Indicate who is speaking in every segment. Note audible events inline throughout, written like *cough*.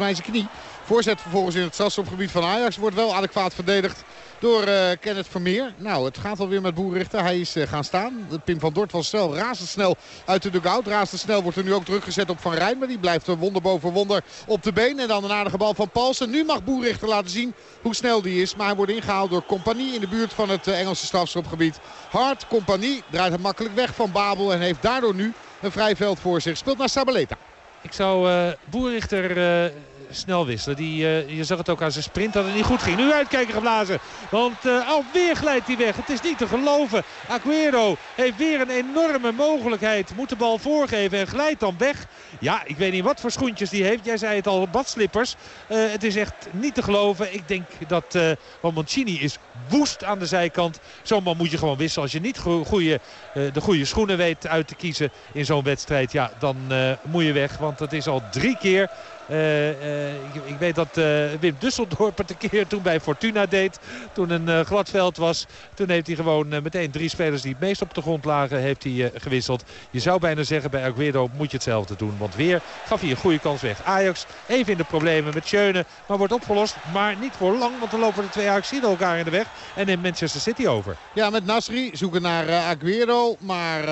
Speaker 1: zijn knie. Voorzet vervolgens in het strafschopgebied van Ajax. Wordt wel adequaat verdedigd door uh, Kenneth Vermeer. Nou, het gaat alweer met Boerrichter. Hij is uh, gaan staan. Pim van Dort was snel, razendsnel uit de dugout. Razendsnel wordt er nu ook teruggezet op Van Rijn. Maar die blijft wonder boven wonder op de been. En dan een aardige bal van Paulsen. Nu mag Boerrichter laten zien hoe snel die is. Maar hij wordt ingehaald door Compagnie in de buurt van het uh, Engelse strafschopgebied. Hard, Compagnie draait hem makkelijk weg van Babel. En heeft daardoor nu een vrij veld voor zich. Speelt naar Sabaleta.
Speaker 2: Ik zou uh, Boerrichter uh, snel wisselen. Die, uh, je zag het ook aan zijn sprint dat het niet goed ging. Nu uitkijken geblazen. Want uh, alweer glijdt hij weg. Het is niet te geloven. Aguero heeft weer een enorme mogelijkheid. Moet de bal voorgeven en glijdt dan weg. Ja, ik weet niet wat voor schoentjes die heeft. Jij zei het al, badslippers. Uh, het is echt niet te geloven. Ik denk dat uh, Mancini is woest aan de zijkant. Zo'n man moet je gewoon wisselen. Als je niet de goede schoenen weet uit te kiezen in zo'n wedstrijd. Ja, dan moet je weg. Want het is al drie keer uh, uh, ik, weet dat uh, Wim Dusseldorp het een keer toen bij Fortuna deed. Toen een glad veld was. Toen heeft hij gewoon meteen drie spelers die het meest op de grond lagen heeft hij, gewisseld. Je zou bijna zeggen bij Aguero moet je hetzelfde doen. Want weer gaf hij een goede kans weg. Ajax even in de problemen met Schöne. Maar wordt opgelost. Maar niet voor lang. Want dan lopen de twee Ajaxiden elkaar in de weg. En in Manchester City over.
Speaker 1: Ja met Nasri zoeken naar Aguero. Maar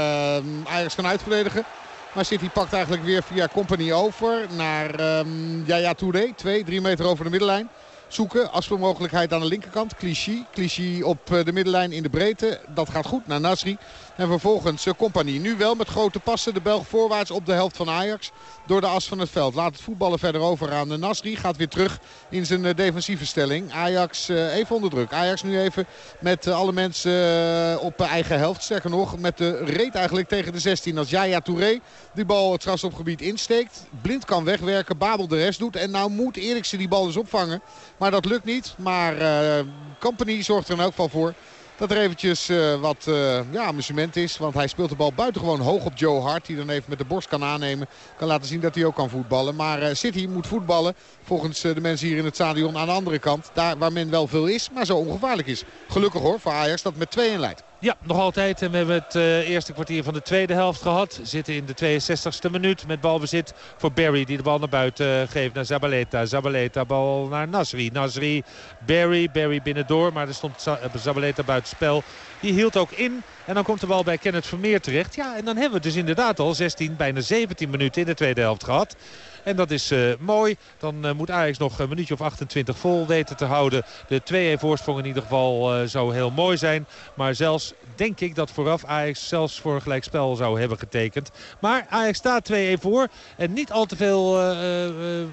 Speaker 1: Ajax kan uitverdedigen. Maar City pakt eigenlijk weer via Company over naar um, Yaya Touré. Twee, drie meter over de middenlijn. Zoeken, afspeelmogelijkheid aan de linkerkant. Clichy, Clichy op de middenlijn in de breedte. Dat gaat goed naar Nasri. En vervolgens uh, Compagnie. Nu wel met grote passen. De Belg voorwaarts op de helft van Ajax. Door de as van het veld. Laat het voetballen verder over aan Nasri. Gaat weer terug in zijn uh, defensieve stelling. Ajax uh, even onder druk. Ajax nu even met alle mensen op eigen helft. Sterker nog met de reet eigenlijk tegen de 16. Als Jaya Touré die bal het strafschopgebied insteekt. Blind kan wegwerken. Babel de rest doet. En nou moet Eriksen die bal dus opvangen. Maar dat lukt niet. Maar Company zorgt er in elk geval voor dat er eventjes uh, wat uh, ja, amusement is. Want hij speelt de bal buitengewoon hoog op Joe Hart. Die dan even met de borst kan aannemen. Kan laten zien dat hij ook kan voetballen. Maar uh, City moet voetballen. Volgens de mensen hier in het stadion aan de andere kant. Daar waar men wel veel is, maar zo ongevaarlijk is. Gelukkig hoor voor Ajax dat met 2-1 leidt.
Speaker 2: Ja, nog altijd. En we hebben het uh, eerste kwartier van de tweede helft gehad. Zitten in de 62e minuut met balbezit voor Barry. Die de bal naar buiten geeft naar Zabaleta. Zabaleta bal naar Nasri. Nasri, Barry. Barry binnendoor. Maar er stond Zabaleta buitenspel. Die hield ook in. En dan komt de bal bij Kenneth Vermeer terecht. Ja, en dan hebben we dus inderdaad al 16, bijna 17 minuten in de tweede helft gehad. En dat is uh, mooi. Dan uh, moet Ajax nog een minuutje of 28 vol weten te houden. De 2-1 voorsprong in ieder geval uh, zou heel mooi zijn. Maar zelfs denk ik dat vooraf Ajax zelfs voor een gelijkspel zou hebben getekend. Maar Ajax staat 2-1 voor. En niet al te veel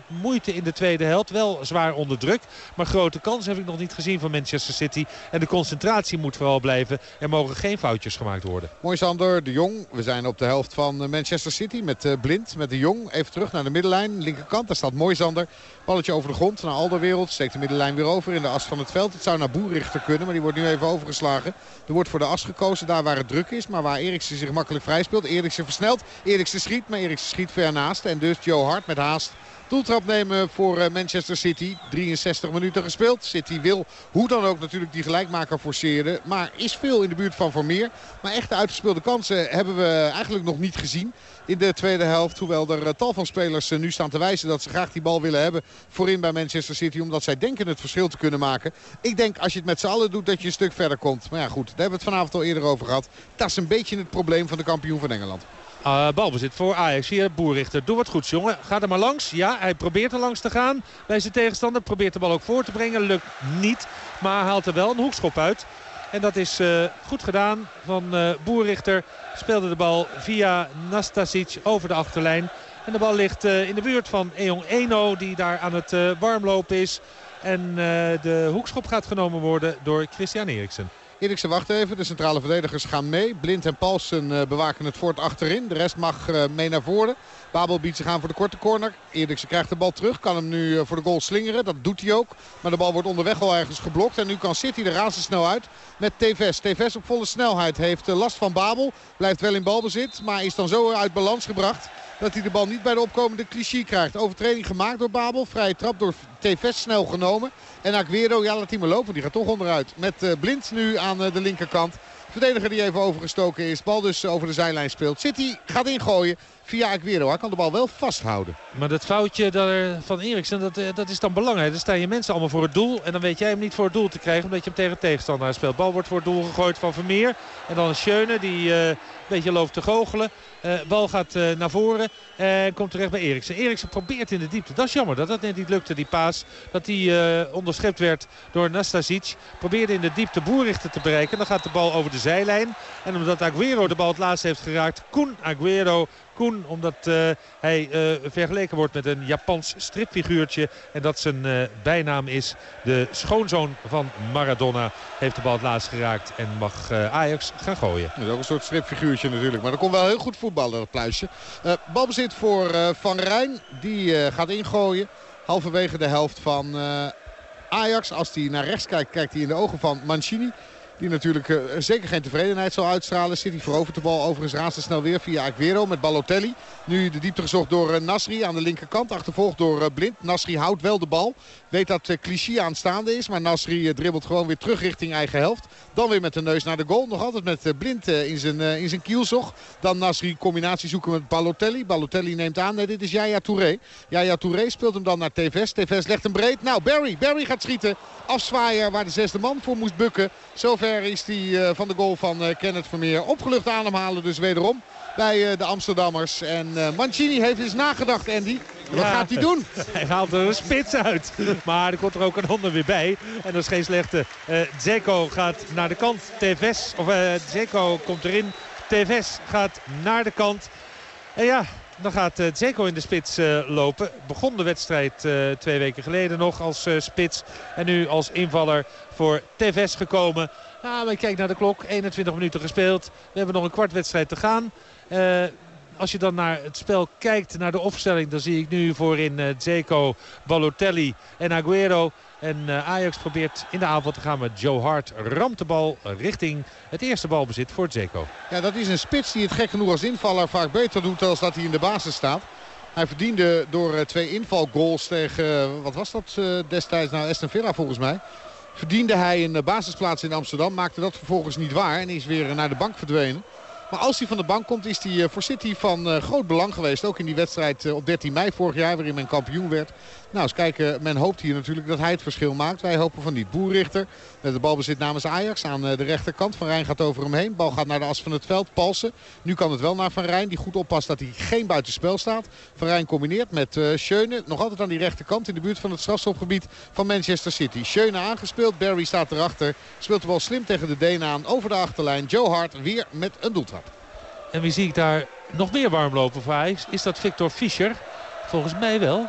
Speaker 2: moeite in de tweede helft. Wel zwaar onder druk. Maar grote kans heb ik nog niet gezien van Manchester City. En de concentratie moet vooral blijven. Er mogen geen foutjes gemaakt worden.
Speaker 1: Mooi Sander, de Jong. We zijn op de helft van Manchester City met Blind, met de Jong. Even terug naar de middenlijn Linkerkant, daar staat Moisander. Balletje over de grond naar Alderwereld. Steekt de middenlijn weer over in de as van het veld. Het zou naar Boerrichter kunnen, maar die wordt nu even overgeslagen. Er wordt voor de as gekozen, daar waar het druk is. Maar waar Eriksen zich makkelijk vrij speelt. Eriksen versnelt. Eriksen schiet, maar Eriksen schiet ver naast. En dus Joe Hart met haast doeltrap nemen voor Manchester City. 63 minuten gespeeld. City wil hoe dan ook natuurlijk die gelijkmaker forceren. Maar is veel in de buurt van Vermeer. Maar echte uitgespeelde kansen hebben we eigenlijk nog niet gezien in de tweede helft. Hoewel er tal van spelers nu staan te wijzen dat ze graag die bal willen hebben voorin bij Manchester City. Omdat zij denken het verschil te kunnen maken. Ik denk als je het met z'n allen doet dat je een stuk verder komt. Maar ja goed, daar hebben we het vanavond al eerder over gehad. Dat is een beetje het probleem van de kampioen van Engeland.
Speaker 2: Uh, balbezit voor Ajax. Hier Boerrichter. Doe wat goed jongen. Ga er maar langs. Ja, hij probeert er langs te gaan bij zijn tegenstander. Probeert de bal ook voor te brengen. Lukt niet. Maar haalt er wel een hoekschop uit. En dat is uh, goed gedaan van uh, Boerrichter. Speelde de bal via Nastasic over de achterlijn. En de bal ligt uh, in de buurt van Eong Eno die daar aan het warmlopen is. En de hoekschop gaat genomen worden door Christian Eriksen.
Speaker 1: Eriksen wacht even. De centrale verdedigers gaan mee. Blind en Paulsen bewaken het fort achterin. De rest mag mee naar voren. Babel biedt zich aan voor de korte corner. Eriksen krijgt de bal terug. Kan hem nu uh, voor de goal slingeren. Dat doet hij ook. Maar de bal wordt onderweg al ergens geblokt. En nu kan City er razendsnel uit met TVS. TVS op volle snelheid heeft last van Babel. Blijft wel in balbezit. Maar is dan zo uit balans gebracht dat hij de bal niet bij de opkomende cliché krijgt. Overtreding gemaakt door Babel. Vrije trap door TVS snel genomen. En Aguero, ja laat hij maar lopen. Die gaat toch onderuit. Met uh, Blind nu aan de linkerkant. Verdediger die even overgestoken is. Bal dus over de zijlijn speelt. City gaat ingooien via Aguero. Hij kan de bal wel vasthouden.
Speaker 2: Maar dat foutje van Eriksen, dat, dat is dan belangrijk. Dan staan je mensen allemaal voor het doel. En dan weet jij hem niet voor het doel te krijgen. Omdat je hem tegen tegenstander speelt. Bal wordt voor het doel gegooid van Vermeer. En dan Schöne die een beetje loopt te goochelen. Uh, bal gaat uh, naar voren en komt terecht bij Eriksen. Eriksen probeert in de diepte. Dat is jammer dat dat net niet lukte, die paas. Dat die onderschept werd door Nastasic. Probeerde in de diepte boerrichter te bereiken. Dan gaat de bal over de zijlijn. En omdat Aguero de bal het laatst heeft geraakt. Koen Aguero Koen. Omdat hij vergeleken wordt met een Japans stripfiguurtje. En dat zijn bijnaam is. De schoonzoon van Maradona heeft de bal het laatst geraakt. En mag Ajax gaan gooien.
Speaker 1: Een soort stripfiguurtje natuurlijk. Maar dat komt wel heel goed voetballen dat pluisje. balbezit voor Van Rijn. Die gaat ingooien. Halverwege de helft van Ajax. Als hij naar rechts kijkt, kijkt hij in de ogen van Mancini. Die natuurlijk uh, zeker geen tevredenheid zal uitstralen. City verovert de bal overigens razendsnel weer via Aguero met Balotelli. Nu de diepte gezocht door uh, Nasri aan de linkerkant. Achtervolgd door uh, Blind. Nasri houdt wel de bal. Weet dat Clichy aanstaande is. Maar Nasri dribbelt gewoon weer terug richting eigen helft. Dan weer met de neus naar de goal. Nog altijd met Blind in zijn, in zijn kielzog. Dan Nasri combinatie zoeken met Balotelli. Balotelli neemt aan. Nee, dit is Jaya Touré. Jaya Touré speelt hem dan naar Tevez. Tevez legt hem breed. Nou, Barry. Barry gaat schieten. Afzwaaier waar de zesde man voor moest bukken. Zover is die eh, van de goal van eh, Kenneth Vermeer. Opgelucht ademhalen dus wederom bij eh, de Amsterdammers. En Mancini heeft eens nagedacht, Andy. Wat gaat hij doen? *laughs*
Speaker 2: Hij haalt er een spits uit. Maar er komt er ook een ander weer bij. En dat is geen slechte. Uh, Zeko gaat naar de kant. Tevez, of uh, Zeko komt erin. Tevez gaat naar de kant. En ja, dan gaat Zeko in de spits uh, lopen. Begon de wedstrijd uh, twee weken geleden nog als spits. En nu als invaller voor Tevez gekomen. Ja, maar kijk naar de klok. 21 minuten gespeeld. We hebben nog een kwart wedstrijd te gaan. Uh, als je dan naar het spel kijkt, naar de opstelling... dan zie ik nu voorin uh, Zeko, Balotelli en Aguero. En uh, Ajax probeert in de avond te gaan met Joe Hart. Ramt de bal richting het eerste balbezit voor Zeko.
Speaker 1: Ja, dat is een spits die het gek genoeg als invaller vaak beter doet... dan dat hij in de basis staat. Hij verdiende door twee invalgoals tegen, wat was dat destijds? Nou, Aston Villa volgens mij verdiende hij een basisplaats in Amsterdam. Maakte dat vervolgens niet waar en is weer naar de bank verdwenen. Maar als hij van de bank komt is hij eh, voor City van eh, groot belang geweest. Ook in die wedstrijd eh, op 13 mei vorig jaar waarin men kampioen werd. Nou, eens kijken. Men hoopt hier natuurlijk dat hij het verschil maakt. Wij hopen van niet. Boerrichter met de balbezit namens Ajax aan de rechterkant. Van Rijn gaat over hem heen. Bal gaat naar de as van het veld. Palsen. Nu kan het wel naar Van Rijn. Die goed oppast dat hij geen buitenspel staat. Van Rijn combineert met Schöne. Nog altijd aan die rechterkant in de buurt van het strafschopgebied van Manchester City. Schöne aangespeeld. Barry staat erachter. Speelt de bal slim tegen de Denen aan. Over de achterlijn. Joe Hart weer met een doeltrap.
Speaker 2: En wie zie ik daar nog meer warm lopen voor Ajax? Is dat Victor Fischer? Volgens mij wel.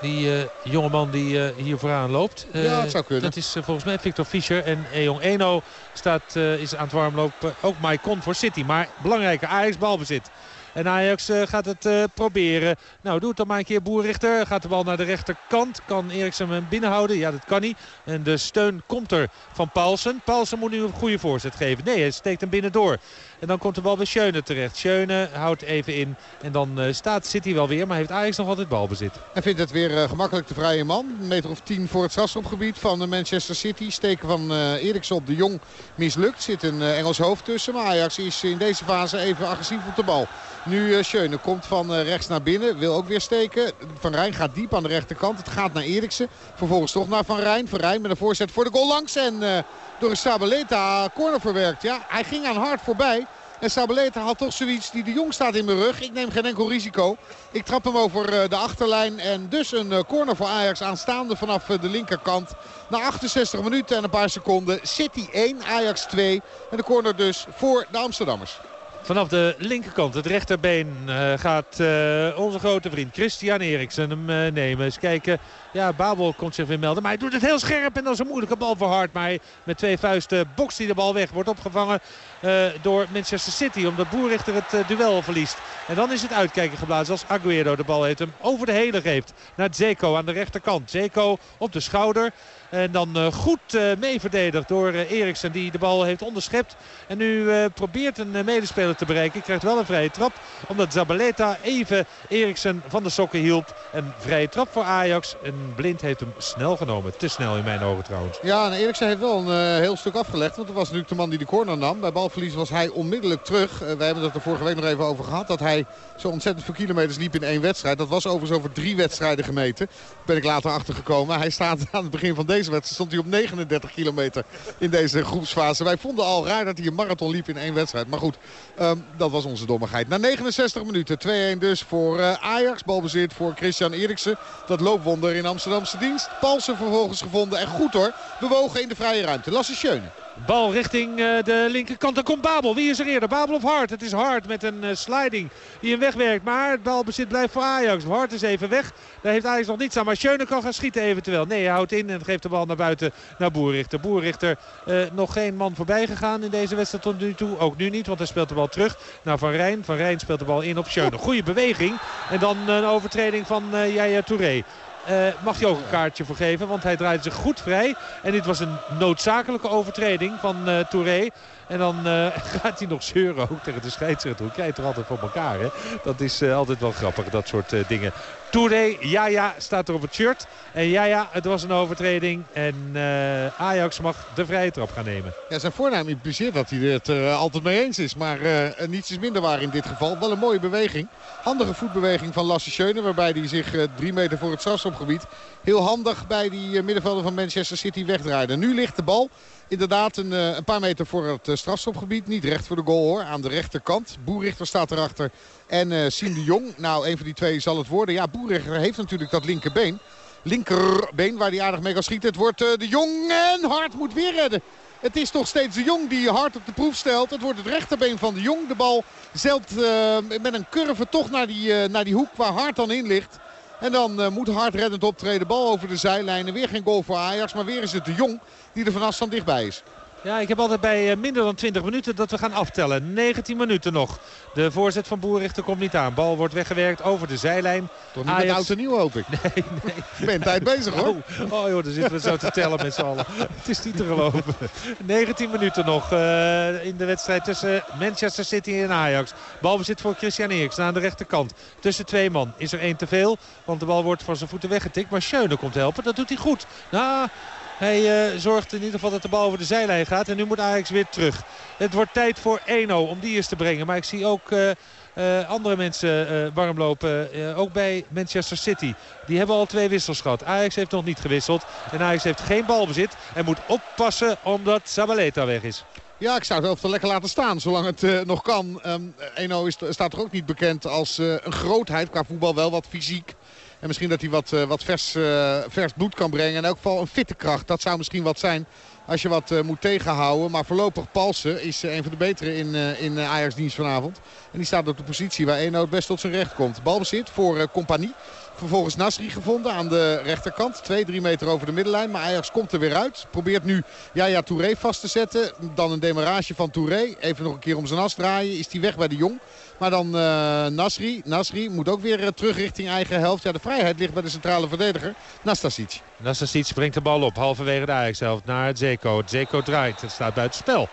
Speaker 2: Die uh, jongeman die uh, hier vooraan loopt.
Speaker 1: Uh, ja, dat zou kunnen.
Speaker 2: Dat is volgens mij Victor Fischer. En Eong Eno staat, is aan het warmlopen. Ook Maicon voor City. Maar belangrijke Ajax balbezit. En Ajax gaat het proberen. Nou, doe het dan maar een keer Boerrichter. Gaat de bal naar de rechterkant. Kan Eriksen hem binnenhouden? Ja, dat kan niet. En de steun komt er van Paulsen. Paulsen moet nu een goede voorzet geven. Nee, hij steekt hem binnendoor. En dan komt de bal bij Schöne terecht. Schöne houdt even in. En dan uh, staat City wel weer. Maar heeft Ajax nog altijd balbezit.
Speaker 1: En vindt het weer gemakkelijk de vrije man. Een meter of tien voor het strafschopgebied van Manchester City. Steken van Eriksen op de Jong mislukt. Zit een Engels hoofd tussen. Maar Ajax is in deze fase even agressief op de bal. Nu uh, Schöne komt van uh, rechts naar binnen. Wil ook weer steken. Van Rijn gaat diep aan de rechterkant. Het gaat naar Eriksen. Vervolgens toch naar Van Rijn. Van Rijn met een voorzet voor de goal langs. En uh, door een Sabaleta corner verwerkt. Ja, hij ging aan hard voorbij. En Sabaleta had toch zoiets die de Jong staat in mijn rug. Ik neem geen enkel risico. Ik trap hem over de achterlijn. En dus een corner voor Ajax aanstaande vanaf de linkerkant. Na 68 minuten en een paar seconden. City 1, Ajax 2. En de corner dus voor de Amsterdammers.
Speaker 2: Vanaf de linkerkant, het rechterbeen, gaat onze grote vriend Christian Eriksen hem nemen. Eens kijken. Ja, Babel komt zich weer melden. Maar hij doet het heel scherp en dat is een moeilijke bal voor Hart. Maar met twee vuisten bokst hij de bal weg. Wordt opgevangen door Manchester City. Omdat Boerrichter het duel verliest. En dan is het uitkijken geblazen als Aguero de bal heeft hem over de hele geeft. Naar Zeko aan de rechterkant. Zeko op de schouder. En dan uh, goed uh, mee verdedigd door Eriksen die de bal heeft onderschept. En nu probeert een medespeler speler te bereiken. Krijgt wel een vrije trap. Omdat Zabaleta even Eriksen van de sokken hielp. Een vrije trap voor Ajax. Blind heeft hem snel genomen. Te snel in mijn ogen trouwens.
Speaker 1: Ja, en Eriksen heeft wel een heel stuk afgelegd. Want dat was natuurlijk de man die de corner nam. Bij balverlies was hij onmiddellijk terug. wij hebben het er vorige week nog even over gehad. Dat hij zo ontzettend veel kilometers liep in één wedstrijd. Dat was overigens over drie wedstrijden gemeten. Daar ben ik later achtergekomen. Hij staat *laughs* aan het begin van deze wedstrijd. Stond hij op 39 kilometer in deze groepsfase. Wij vonden al raar dat hij een marathon liep in één wedstrijd. Maar goed, um, dat was onze dommigheid. Na 69 minuten 2-1 dus voor uh, Ajax. Balbezit voor Christian Eriksen. Dat loopwonder in Amsterdamse dienst. Palsen vervolgens gevonden. En goed hoor, bewogen in de vrije ruimte. Lasse Schöne.
Speaker 2: Bal richting uh, de linkerkant. Dan komt Babel. Wie is er eerder? Babel of Hart? Het is Hart met een uh, sliding die hem wegwerkt. Maar het balbezit blijft voor Ajax. Hart is even weg. Daar heeft Ajax nog niets aan. Maar Schöne kan gaan schieten eventueel. Nee, hij houdt in en geeft de bal naar buiten naar Boerrichter. Boerrichter uh, nog geen man voorbij gegaan in deze wedstrijd tot nu toe. Ook nu niet, want hij speelt de bal terug naar Van Rijn. Van Rijn speelt de bal in op Schöne. Goede beweging. En dan een overtreding van uh, Yaya Touré. Uh, mag je ook een kaartje voor geven. Want hij draait zich goed vrij. En dit was een noodzakelijke overtreding van uh, Touré. En dan uh, *laughs* gaat hij nog zeuren ook tegen de scheidsrechter. Hoe je er altijd voor elkaar. Hè? Dat is altijd wel grappig, dat soort dingen. Touré, ja ja, staat er op het shirt. En ja het was een overtreding. En uh, Ajax mag de vrije trap gaan nemen.
Speaker 1: Ja, zijn voornaam impliceert dat hij het er uh, altijd mee eens is. Maar uh, niets is minder waar in dit geval. Wel een mooie beweging. Handige voetbeweging van Lasse Schöne. Waarbij hij zich drie meter voor het strafschopgebied heel handig bij die middenvelder van Manchester City wegdraaide. Nu ligt de bal inderdaad een, een, paar meter voor het strafschopgebied. Niet recht voor de goal hoor, aan de rechterkant. Boerrichter staat erachter en uh, de Jong. Nou, een van die twee zal het worden. Ja, Boerrichter heeft natuurlijk dat linkerbeen. Linkerbeen waar hij aardig mee kan schieten. Het wordt de Jong en Hart moet weer redden. Het is toch steeds de Jong die Hart op de proef stelt. Het wordt het rechterbeen van de Jong. De bal zelt met een curve toch naar die, naar die hoek waar Hart dan in ligt. En dan moet Hart reddend optreden. Bal over de zijlijnen. Weer geen goal voor Ajax. Maar weer is het de Jong die er van afstand dichtbij is.
Speaker 2: Ja, ik heb altijd bij eh, minder dan 20 minuten dat we gaan aftellen. 19 minuten nog. De voorzet van Boerrichter komt niet aan. Bal wordt weggewerkt over de zijlijn.
Speaker 1: Toch niet Ajax... met oud en nieuw hoop ik. *laughs*
Speaker 2: Nee, nee.
Speaker 1: Je bent tijd bezig hoor.
Speaker 2: Oh, oh joh, dan zitten we zo te tellen met z'n allen. *laughs* Het is niet te geloven. 19 minuten nog uh, in de wedstrijd tussen Manchester City en Ajax. Balbezit voor Christian Eriksen aan de rechterkant. Tussen twee man is er één te veel. Want de bal wordt van zijn voeten weggetikt. Maar Schöne komt helpen. Dat doet hij goed. Nou... Hij uh, zorgt in ieder geval dat de bal over de zijlijn gaat. En nu moet Ajax weer terug. Het wordt tijd voor 1-0 om die eens te brengen. Maar ik zie ook... Uh, uh, andere mensen uh, warm lopen. Ook bij Manchester City. Die hebben al twee wissels gehad. Ajax heeft nog niet gewisseld. En Ajax heeft geen balbezit. En moet oppassen omdat Sabaleta weg is.
Speaker 1: Ja, ik zou het wel lekker laten staan, zolang het nog kan. Um, Eno is, staat er ook niet bekend als een grootheid. Qua voetbal wel wat fysiek. En misschien dat hij wat, uh, wat vers, uh, vers bloed kan brengen. En in elk geval een fitte kracht. Dat zou misschien wat zijn als je wat uh, moet tegenhouden. Maar voorlopig Palsen is een van de betere in, in Ajax dienst vanavond. En die staat op de positie waar Eno het best tot zijn recht komt. Balbezit voor Compagnie. Vervolgens Nasri gevonden aan de rechterkant. 2, 3 meter over de middenlijn. Maar Ajax komt er weer uit. Probeert nu Jaya Touré vast te zetten. Dan een demarage van Touré. Even nog een keer om zijn as draaien. Is hij weg bij de Jong. Maar dan uh, Nasri. Nasri moet ook weer uh, terug richting eigen helft. Ja, de vrijheid ligt bij de centrale verdediger. Nastasic.
Speaker 2: Nastasic brengt de bal op. Halverwege de Ajax-helft naar Zeko. Zeko draait. Het staat buiten spel.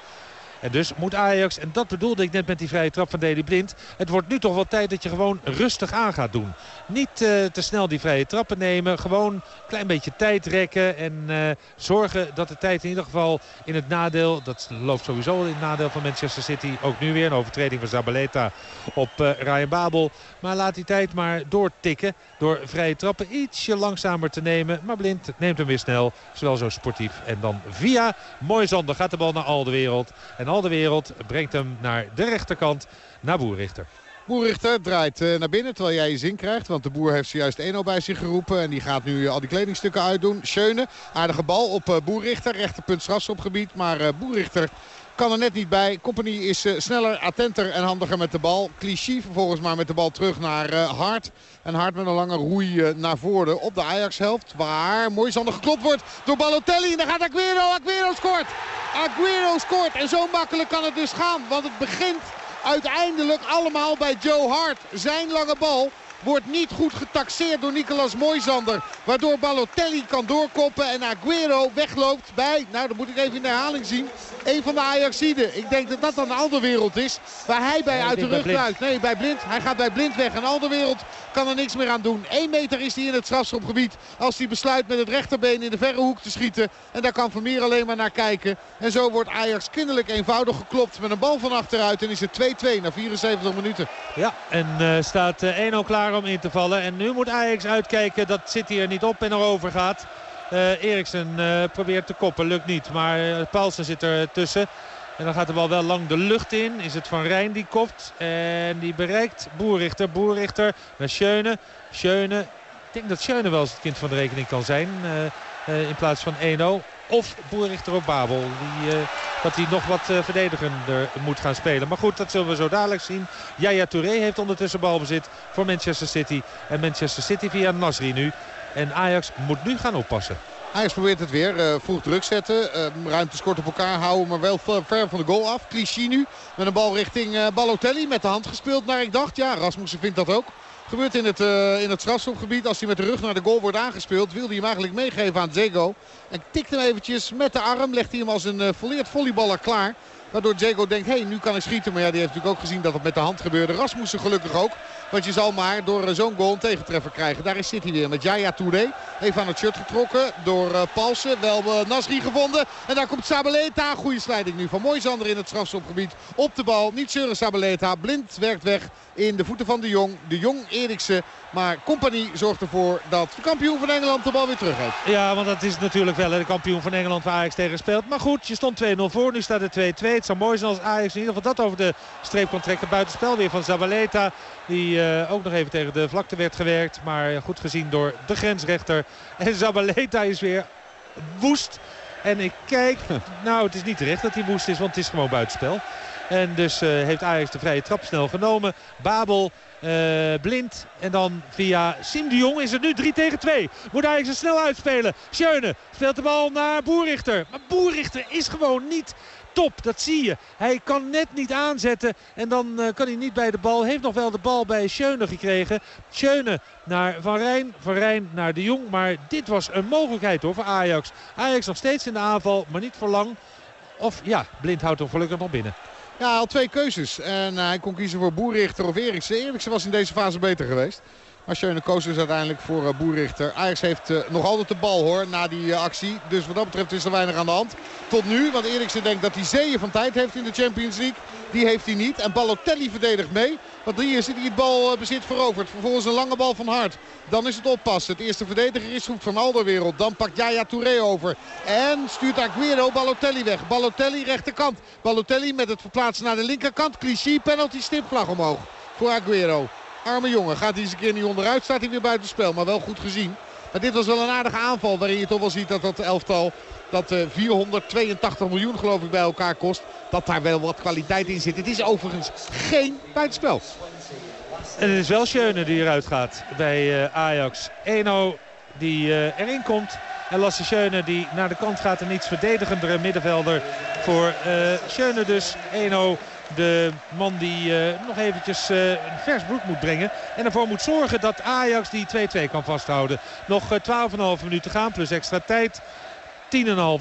Speaker 2: En dus moet Ajax, en dat bedoelde ik net met die vrije trap van Deli Blind. Het wordt nu toch wel tijd dat je gewoon rustig aan gaat doen. Niet uh, te snel die vrije trappen nemen. Gewoon een klein beetje tijd rekken. En uh, zorgen dat de tijd in ieder geval in het nadeel. Dat loopt sowieso in het nadeel van Manchester City. Ook nu weer een overtreding van Zabaleta op uh, Ryan Babel. Maar laat die tijd maar doortikken. Door vrije trappen ietsje langzamer te nemen. Maar Blind neemt hem weer snel. Is wel zo sportief. En dan via Moisander gaat de bal naar al de wereld. En al de wereld brengt hem naar de rechterkant. Naar Boerrichter.
Speaker 1: Boerrichter draait uh, naar binnen terwijl jij je zin krijgt. Want de boer heeft zojuist 1-0 bij zich geroepen. En die gaat nu al die kledingstukken uitdoen. Schöne, aardige bal op uh, Boerrichter. Rechterpunt strafschopgebied. Maar Boerrichter kan er net niet bij. Company is sneller, attenter en handiger met de bal. Clichy vervolgens maar met de bal terug naar Hart. En Hart met een lange roei naar voren op de Ajax-helft. Waar mooi zandig geklopt wordt door Balotelli. En dan gaat Aguero. Aguero scoort. Aguero scoort. En zo makkelijk kan het dus gaan. Want het begint uiteindelijk allemaal bij Joe Hart. Zijn lange bal wordt niet goed getaxeerd door Nicolas Moisander. Waardoor Balotelli kan doorkoppen en Aguero wegloopt bij, nou dat moet ik even in de herhaling zien, een van de Ajaxiden. Ik denk dat dat dan een andere wereld is. Waar hij bij uit de rug duikt. Nee, bij Blind. Hij gaat bij Blind weg. Een andere wereld kan er niks meer aan doen. 1 meter is hij in het strafschopgebied. Als hij besluit met het rechterbeen in de verre hoek te schieten. En daar kan Vermeer alleen maar naar kijken. En zo wordt Ajax kinderlijk eenvoudig geklopt met een bal van achteruit. En is het 2-2 na 74 minuten.
Speaker 2: Ja, en uh, staat uh, 1-0 klaar om in te vallen. En nu moet Ajax uitkijken dat City er niet op en erover gaat. Uh, Eriksen uh, probeert te koppen, lukt niet. Maar uh, Paulsen zit er tussen. En dan gaat de bal wel lang de lucht in. Is het Van Rijn die kopt. En die bereikt Boerrichter. Boerrichter naar. Schöne. Ik denk dat Schöne wel eens het kind van de rekening kan zijn. In plaats van 1-0. Of Boerrichter op Babel. Die, uh, dat hij nog wat uh, verdedigender moet gaan spelen. Maar goed, dat zullen we zo dadelijk zien. Yaya Touré heeft ondertussen balbezit voor Manchester City. En Manchester City via Nasri nu. En Ajax moet nu gaan oppassen.
Speaker 1: Ajax probeert het weer. Uh, vroeg druk zetten. Uh, ruimtes kort op elkaar houden. Maar wel ver van de goal af. Clichy nu met een bal richting Balotelli. Met de hand gespeeld naar ik dacht. Ja, Rasmussen vindt dat ook. Gebeurt in het, uh, in het strafschopgebied. Als hij met de rug naar de goal wordt aangespeeld. Wilde hij hem eigenlijk meegeven aan Zego. En tikt hem eventjes met de arm. Legt hij hem als een uh, volleerd volleyballer klaar. Waardoor Jago denkt, hé, hey, nu kan hij schieten. Maar ja, die heeft natuurlijk ook gezien dat het met de hand gebeurde. Rasmussen gelukkig ook. Want je zal maar door zo'n goal een tegentreffer krijgen. Daar is City weer met Jaya Touré. Even aan het shirt getrokken door uh, Palsen. Wel uh, Nasri gevonden. En daar komt Sabeleta. Goede slijding nu van Moisander in het strafschopgebied. Op de bal. Niet zeuren Sabeleta. Blind werkt weg in de voeten van de Jong. De Jong Eriksen. Maar Compagnie zorgt ervoor dat de kampioen van Engeland de bal weer terug heeft.
Speaker 2: Ja, want dat is natuurlijk wel de kampioen van Engeland waar Ajax tegen speelt. Maar goed, je stond 2-0 voor. Nu staat het 2-2. Het zou mooi zijn als Ajax in ieder geval dat over de streep kon trekken. Buitenspel weer van Zabaleta. Die uh, ook nog even tegen de vlakte werd gewerkt. Maar goed gezien door de grensrechter. En Zabaleta is weer woest. En ik kijk, *laughs* nou het is niet terecht dat hij woest is, want het is gewoon buitenspel. En dus uh, heeft Ajax de vrije trap snel genomen. Babel uh, blind. En dan via Sim de Jong is het nu 3 tegen 2. Moet Ajax er snel uitspelen. Schöne speelt de bal naar Boerrichter. Maar Boerrichter is gewoon niet top. Dat zie je. Hij kan net niet aanzetten. En dan uh, kan hij niet bij de bal. Heeft nog wel de bal bij Schöne gekregen. Schöne naar Van Rijn. Van Rijn naar de Jong. Maar dit was een mogelijkheid hoor voor Ajax. Ajax nog steeds in de aanval. Maar niet voor lang. Of ja, Blind houdt hem gelukkig nog binnen.
Speaker 1: Ja, al twee keuzes. En uh, hij kon kiezen voor Boerrichter of Eriksen. Eriksen was in deze fase beter geweest. Maar Schöne koos dus uiteindelijk voor uh, Boerrichter. Ajax heeft uh, nog altijd de bal hoor, na die actie. Dus wat dat betreft is er weinig aan de hand. Tot nu, want Eriksen denkt dat hij zeeën van tijd heeft in de Champions League. Die heeft hij niet. En Balotelli verdedigt mee. Want die is die het balbezit veroverd. Vervolgens een lange bal van Hart. Dan is het oppassen. Het eerste verdediger is Hoek van Alderwereld. Dan pakt Jaya Touré over. En stuurt Aguero Balotelli weg. Balotelli rechterkant. Balotelli met het verplaatsen naar de linkerkant. Cliché penalty stipvlag omhoog voor Aguero. Arme jongen. Gaat hij eens een keer niet onderuit. Staat hij weer buiten spel. Maar wel goed gezien. Maar dit was wel een aardige aanval. Waarin je toch wel ziet dat dat elftal dat uh, 482 miljoen geloof ik bij elkaar kost. Dat daar wel wat kwaliteit in zit. Het is overigens geen buitenspel.
Speaker 2: En het is wel Schöne die eruit gaat bij uh, Ajax. Eno die uh, erin komt. En Lasse Schöne die naar de kant gaat. Een iets verdedigendere middenvelder voor Schöne dus. Eno de man die uh, nog eventjes uh, een vers bloed moet brengen. En ervoor moet zorgen dat Ajax die 2-2 kan vasthouden. Nog 12,5 minuten gaan plus extra tijd.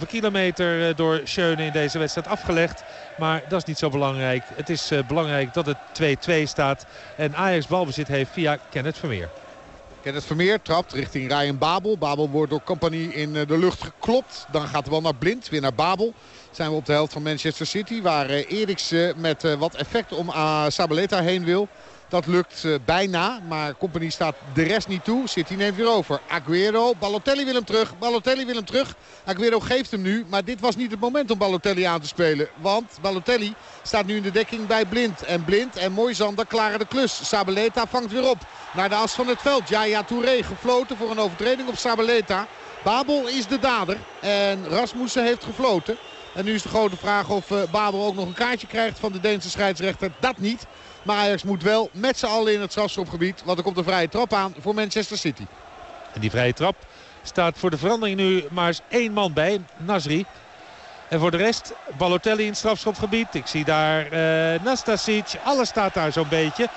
Speaker 2: 10,5 kilometer door Schöne in deze wedstrijd afgelegd. Maar dat is niet zo belangrijk. Het is belangrijk dat het 2-2 staat. En Ajax balbezit heeft via Kenneth Vermeer.
Speaker 1: Kenneth Vermeer trapt richting Ryan Babel. Babel wordt door Compagnie in de lucht geklopt. Dan gaat de bal naar Blind, weer naar Babel. Zijn we op de helft van Manchester City. Waar Eriksen met wat effect om Sabaleta heen wil. Dat lukt bijna, maar Company staat de rest niet toe. City neemt weer over. Aguero, Balotelli wil hem terug. Balotelli wil hem terug. Aguero geeft hem nu, maar dit was niet het moment om Balotelli aan te spelen. Want Balotelli staat nu in de dekking bij Blind. En Blind en Moisander klaren de klus. Sabeleta vangt weer op naar de as van het veld. Jaya Touré gefloten voor een overtreding op Sabeleta. Babel is de dader en Rasmussen heeft gefloten. En nu is de grote vraag of uh, Babel ook nog een kaartje krijgt van de Deense scheidsrechter. Dat niet. Maar Ajax moet wel met z'n allen in het strafschopgebied. Want er komt een vrije trap aan voor Manchester City.
Speaker 2: En die vrije trap staat voor de verandering nu maar eens één man bij. Nasri. En voor de rest Balotelli in het strafschopgebied. Ik zie daar uh, Nastasic. Alles staat daar zo'n beetje.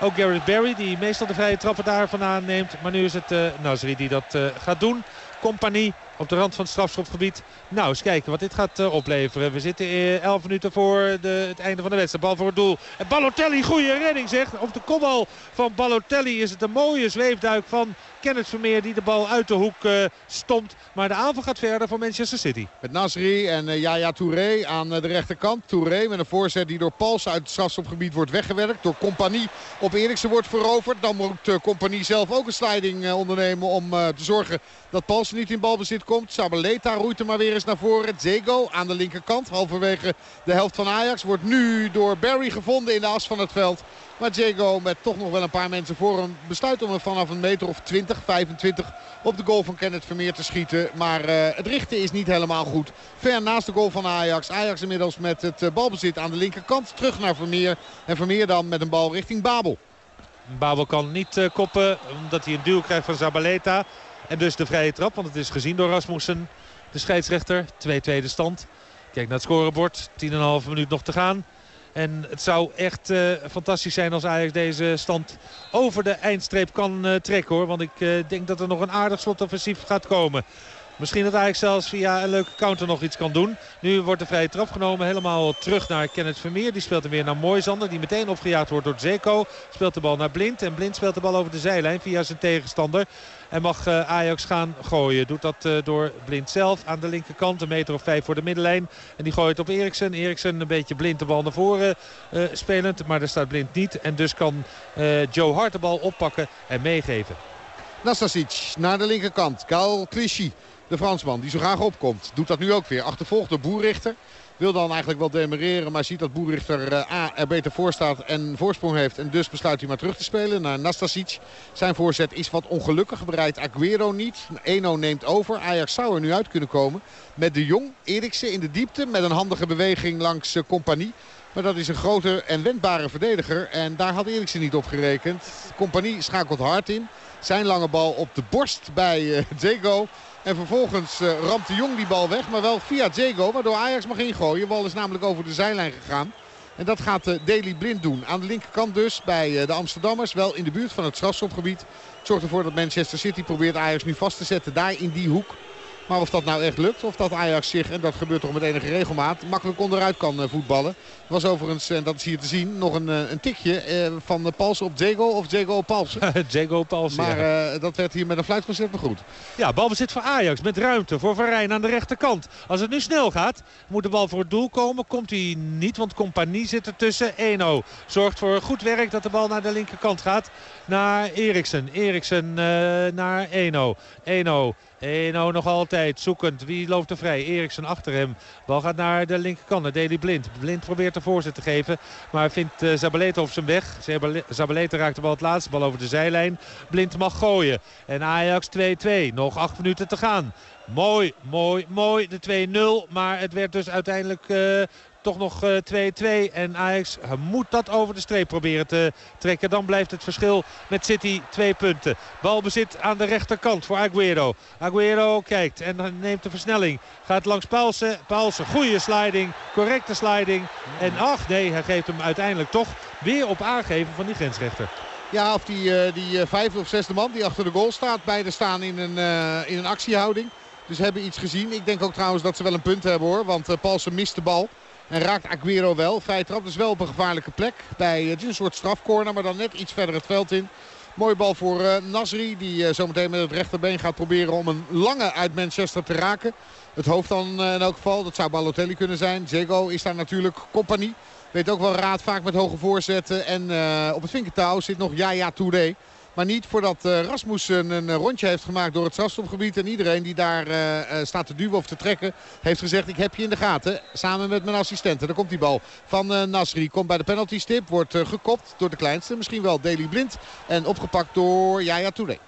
Speaker 2: Ook Garrett Barry die meestal de vrije trappen daarvan aanneemt. Maar nu is het uh, Nasri die dat gaat doen. Compagnie op de rand van het strafschopgebied. Nou, eens kijken wat dit gaat uh, opleveren. We zitten 11 minuten voor de, het einde van de wedstrijd. Bal voor het doel. En Balotelli, goede redding zeg. Op de kopbal van Balotelli is het een mooie zweefduik van Kenneth Vermeer die de bal uit de hoek uh, stomt. Maar de aanval gaat verder voor Manchester City.
Speaker 1: Met Nasri en uh, Yaya Touré aan de rechterkant. Touré met een voorzet die door Pals uit het strafschopgebied wordt weggewerkt. Door Compagnie op Eriksen wordt veroverd. Dan moet Compagnie zelf ook een sliding ondernemen om te zorgen dat Pals niet in balbezit komt. Sabaleta roeit er maar weer eens naar voren. Zego aan de linkerkant. Halverwege de helft van Ajax. Wordt nu door Barry gevonden in de as van het veld. Maar Diego met toch nog wel een paar mensen voor hem besluit om hem vanaf een meter of 20, 25 op de goal van Kenneth Vermeer te schieten. Maar uh, het richten is niet helemaal goed. Ver naast de goal van Ajax. Ajax inmiddels met het uh, balbezit aan de linkerkant. Terug naar Vermeer. En Vermeer dan met een bal richting Babel.
Speaker 2: Babel kan niet uh, koppen omdat hij een duw krijgt van Zabaleta. En dus de vrije trap, want het is gezien door Rasmussen. De scheidsrechter, 2-2 de stand. Kijk naar het scorebord, 10,5 minuut nog te gaan. En het zou echt uh, fantastisch zijn als Ajax deze stand over de eindstreep kan uh, trekken hoor. Want ik uh, denk dat er nog een aardig slotoffensief gaat komen. Misschien dat Ajax zelfs via een leuke counter nog iets kan doen. Nu wordt de vrije trap genomen. Helemaal terug naar Kenneth Vermeer. Die speelt hem weer naar Moisander. Die meteen opgejaagd wordt door Zeko. Speelt de bal naar Blind. En Blind speelt de bal over de zijlijn via zijn tegenstander. En mag uh, Ajax gaan gooien. Doet dat uh, door Blind zelf aan de linkerkant. Een meter of vijf voor de middenlijn. En die gooit op Eriksen. Eriksen een beetje blind de bal naar voren uh, spelend. Maar daar staat Blind niet. En dus kan Joe Hart de bal oppakken en meegeven.
Speaker 1: Nastasic naar de linkerkant. Gal Clichy. De Fransman die zo graag opkomt. Doet dat nu ook weer. Achtervolgd door Boerrichter. Wil dan eigenlijk wel demereren. Maar ziet dat Boerrichter uh, A er beter voor staat en voorsprong heeft. En dus besluit hij maar terug te spelen naar Nastasic. Zijn voorzet is wat ongelukkig. Bereidt Aguero niet. Eno neemt over. Ajax zou er nu uit kunnen komen. Met de Jong. Eriksen in de diepte. Met een handige beweging langs Compagnie. Maar dat is een grote en wendbare verdediger. En daar had Eriksen niet op gerekend. Compagnie schakelt hard in. Zijn lange bal op de borst bij uh. En vervolgens uh, ramt de Jong die bal weg. Maar wel via Jago. Waardoor Ajax mag ingooien. De bal is namelijk over de zijlijn gegaan. En dat gaat uh, Daley Blind doen. Aan de linkerkant dus bij uh, de Amsterdammers. Wel in de buurt van het strafschopgebied. Zorgt ervoor dat Manchester City probeert Ajax nu vast te zetten. Daar in die hoek. Maar of dat nou echt lukt, of dat Ajax zich, en dat gebeurt toch met enige regelmaat, makkelijk onderuit kan voetballen. Er was overigens, en dat is hier te zien, nog een, een tikje van Palsen op Jago of Jago op Palsen. *laughs*
Speaker 2: Jago Palsen,
Speaker 1: Maar
Speaker 2: ja.
Speaker 1: dat werd hier met een fluitconcert goed.
Speaker 2: Ja, balbezit voor Ajax met ruimte voor Van Rijn aan de rechterkant. Als het nu snel gaat, moet de bal voor het doel komen. Komt hij niet, want Compagnie zit ertussen. 1-0 zorgt voor goed werk dat de bal naar de linkerkant gaat. Naar Eriksen. Eriksen uh, naar 1-0. 1-0. 1-0 nog altijd zoekend. Wie loopt er vrij? Eriksen achter hem. Bal gaat naar de linkerkant. Deli Blind. Blind probeert de voorzet te geven. Maar vindt uh, Zabaleta op zijn weg. Zabaleta raakt de bal het laatste. Bal over de zijlijn. Blind mag gooien. En Ajax 2-2. Nog acht minuten te gaan. Mooi, mooi, mooi. De 2-0. Maar het werd dus uiteindelijk uh, toch nog 2-2. Uh, en Ajax moet dat over de streep proberen te trekken. Dan blijft het verschil met City twee punten. Balbezit aan de rechterkant voor Aguero. Aguero kijkt en neemt de versnelling. Gaat langs Paulsen. Paulsen, goede sliding. Correcte sliding. En ach nee, hij geeft hem uiteindelijk toch weer op aangeven van die grensrechter.
Speaker 1: Ja, of die, uh, die uh, vijfde of zesde man die achter de goal staat. Beide staan in een, in een actiehouding. Dus hebben iets gezien. Ik denk ook trouwens dat ze wel een punt hebben hoor. Want Paulsen mist de bal. En raakt Aguero wel. Vrije trap dus wel op een gevaarlijke plek. Bij, het is een soort strafcorner, maar dan net iets verder het veld in. Mooie bal voor uh, Nasri. Die uh, zometeen met het rechterbeen gaat proberen om een lange uit Manchester te raken. Het hoofd dan in elk geval. Dat zou Balotelli kunnen zijn. Zego is daar natuurlijk compagnie. Weet ook wel raad vaak met hoge voorzetten. En op het vinkertouw zit nog Yaya Touré. Maar niet voordat uh, Rasmussen een uh, rondje heeft gemaakt door het strafstopgebied. En iedereen die daar uh, staat te duwen of te trekken heeft gezegd ik heb je in de gaten. Samen met mijn assistenten. Daar komt die bal van Nasri. Komt bij de penalty stip. Wordt gekopt door de kleinste. Misschien wel Deli Blind. En opgepakt door Yaya Touré.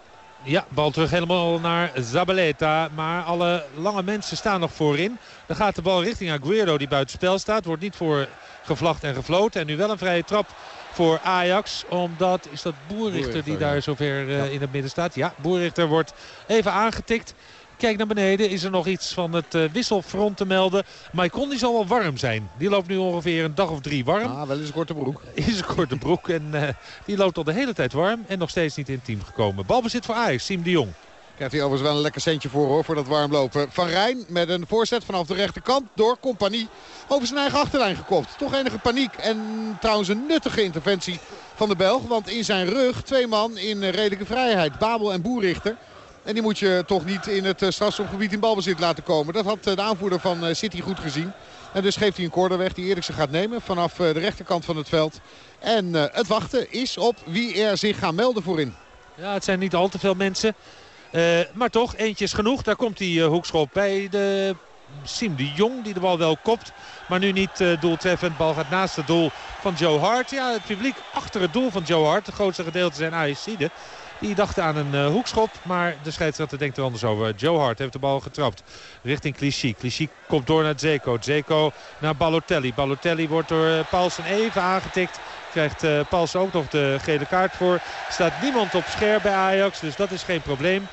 Speaker 2: Ja, bal terug helemaal naar Zabaleta. Maar alle lange mensen staan nog voorin. Dan gaat de bal richting Aguero die buitenspel staat. Wordt niet voor gevlacht en gefloten. En nu wel een vrije trap voor Ajax. Omdat, is dat Boerrichter die daar zover uh, ja. in het midden staat? Ja, Boerrichter wordt even aangetikt Kijk naar beneden. Is er nog iets van het uh, wisselfront te melden. Maikon die zal wel warm zijn. Die loopt nu ongeveer een dag of drie warm.
Speaker 1: Ah, wel eens een korte broek. *laughs*
Speaker 2: Is een korte broek. En uh, die loopt al de hele tijd warm. En nog steeds niet in het team gekomen. Balbezit voor Ajax. Siem de Jong.
Speaker 1: Krijgt hij overigens wel een lekker centje voor hoor, voor dat warmlopen. Van Rijn met een voorzet vanaf de rechterkant door Compagnie over zijn eigen achterlijn gekopt. Toch enige paniek en trouwens een nuttige interventie van de Belg. Want in zijn rug twee man in redelijke vrijheid. Babel en Boerrichter. En die moet je toch niet in het strafschopgebied in balbezit laten komen. Dat had de aanvoerder van City goed gezien. En dus geeft hij een corner weg die Eriksen gaat nemen vanaf de rechterkant van het veld. En het wachten is op wie er zich gaan melden voorin.
Speaker 2: Ja, het zijn niet al te veel mensen. Uh, maar toch, eentje is genoeg. Daar komt die uh, hoekschop bij de Siem de Jong die de bal wel kopt. Maar nu niet uh, doeltreffend. Bal gaat naast het doel van Joe Hart. Ja, het publiek achter het doel van Joe Hart. Het grootste gedeelte zijn AEC'den. Die dachten aan een hoekschop, maar de scheidsrechter denkt er anders over. Joe Hart heeft de bal getrapt richting Clichy. Clichy komt door naar Zeko. Zeko naar Balotelli. Balotelli wordt door uh, Paulsen even aangetikt. Krijgt uh, Paulsen ook nog de gele kaart voor. Staat niemand op scherp bij Ajax, dus dat is geen probleem.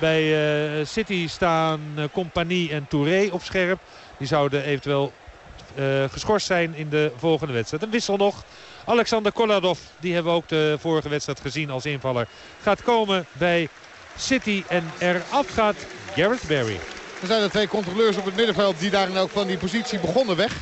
Speaker 2: Bij uh, City staan uh, Compagnie en Touré op scherp. Die zouden eventueel uh, geschorst zijn in de volgende wedstrijd. Een wissel nog. Alexander Kolarov, die hebben we ook de vorige wedstrijd gezien als invaller. Gaat komen bij City en eraf gaat Gareth Barry.
Speaker 1: Er zijn er twee controleurs op het middenveld die daar elk van die positie begonnen weg.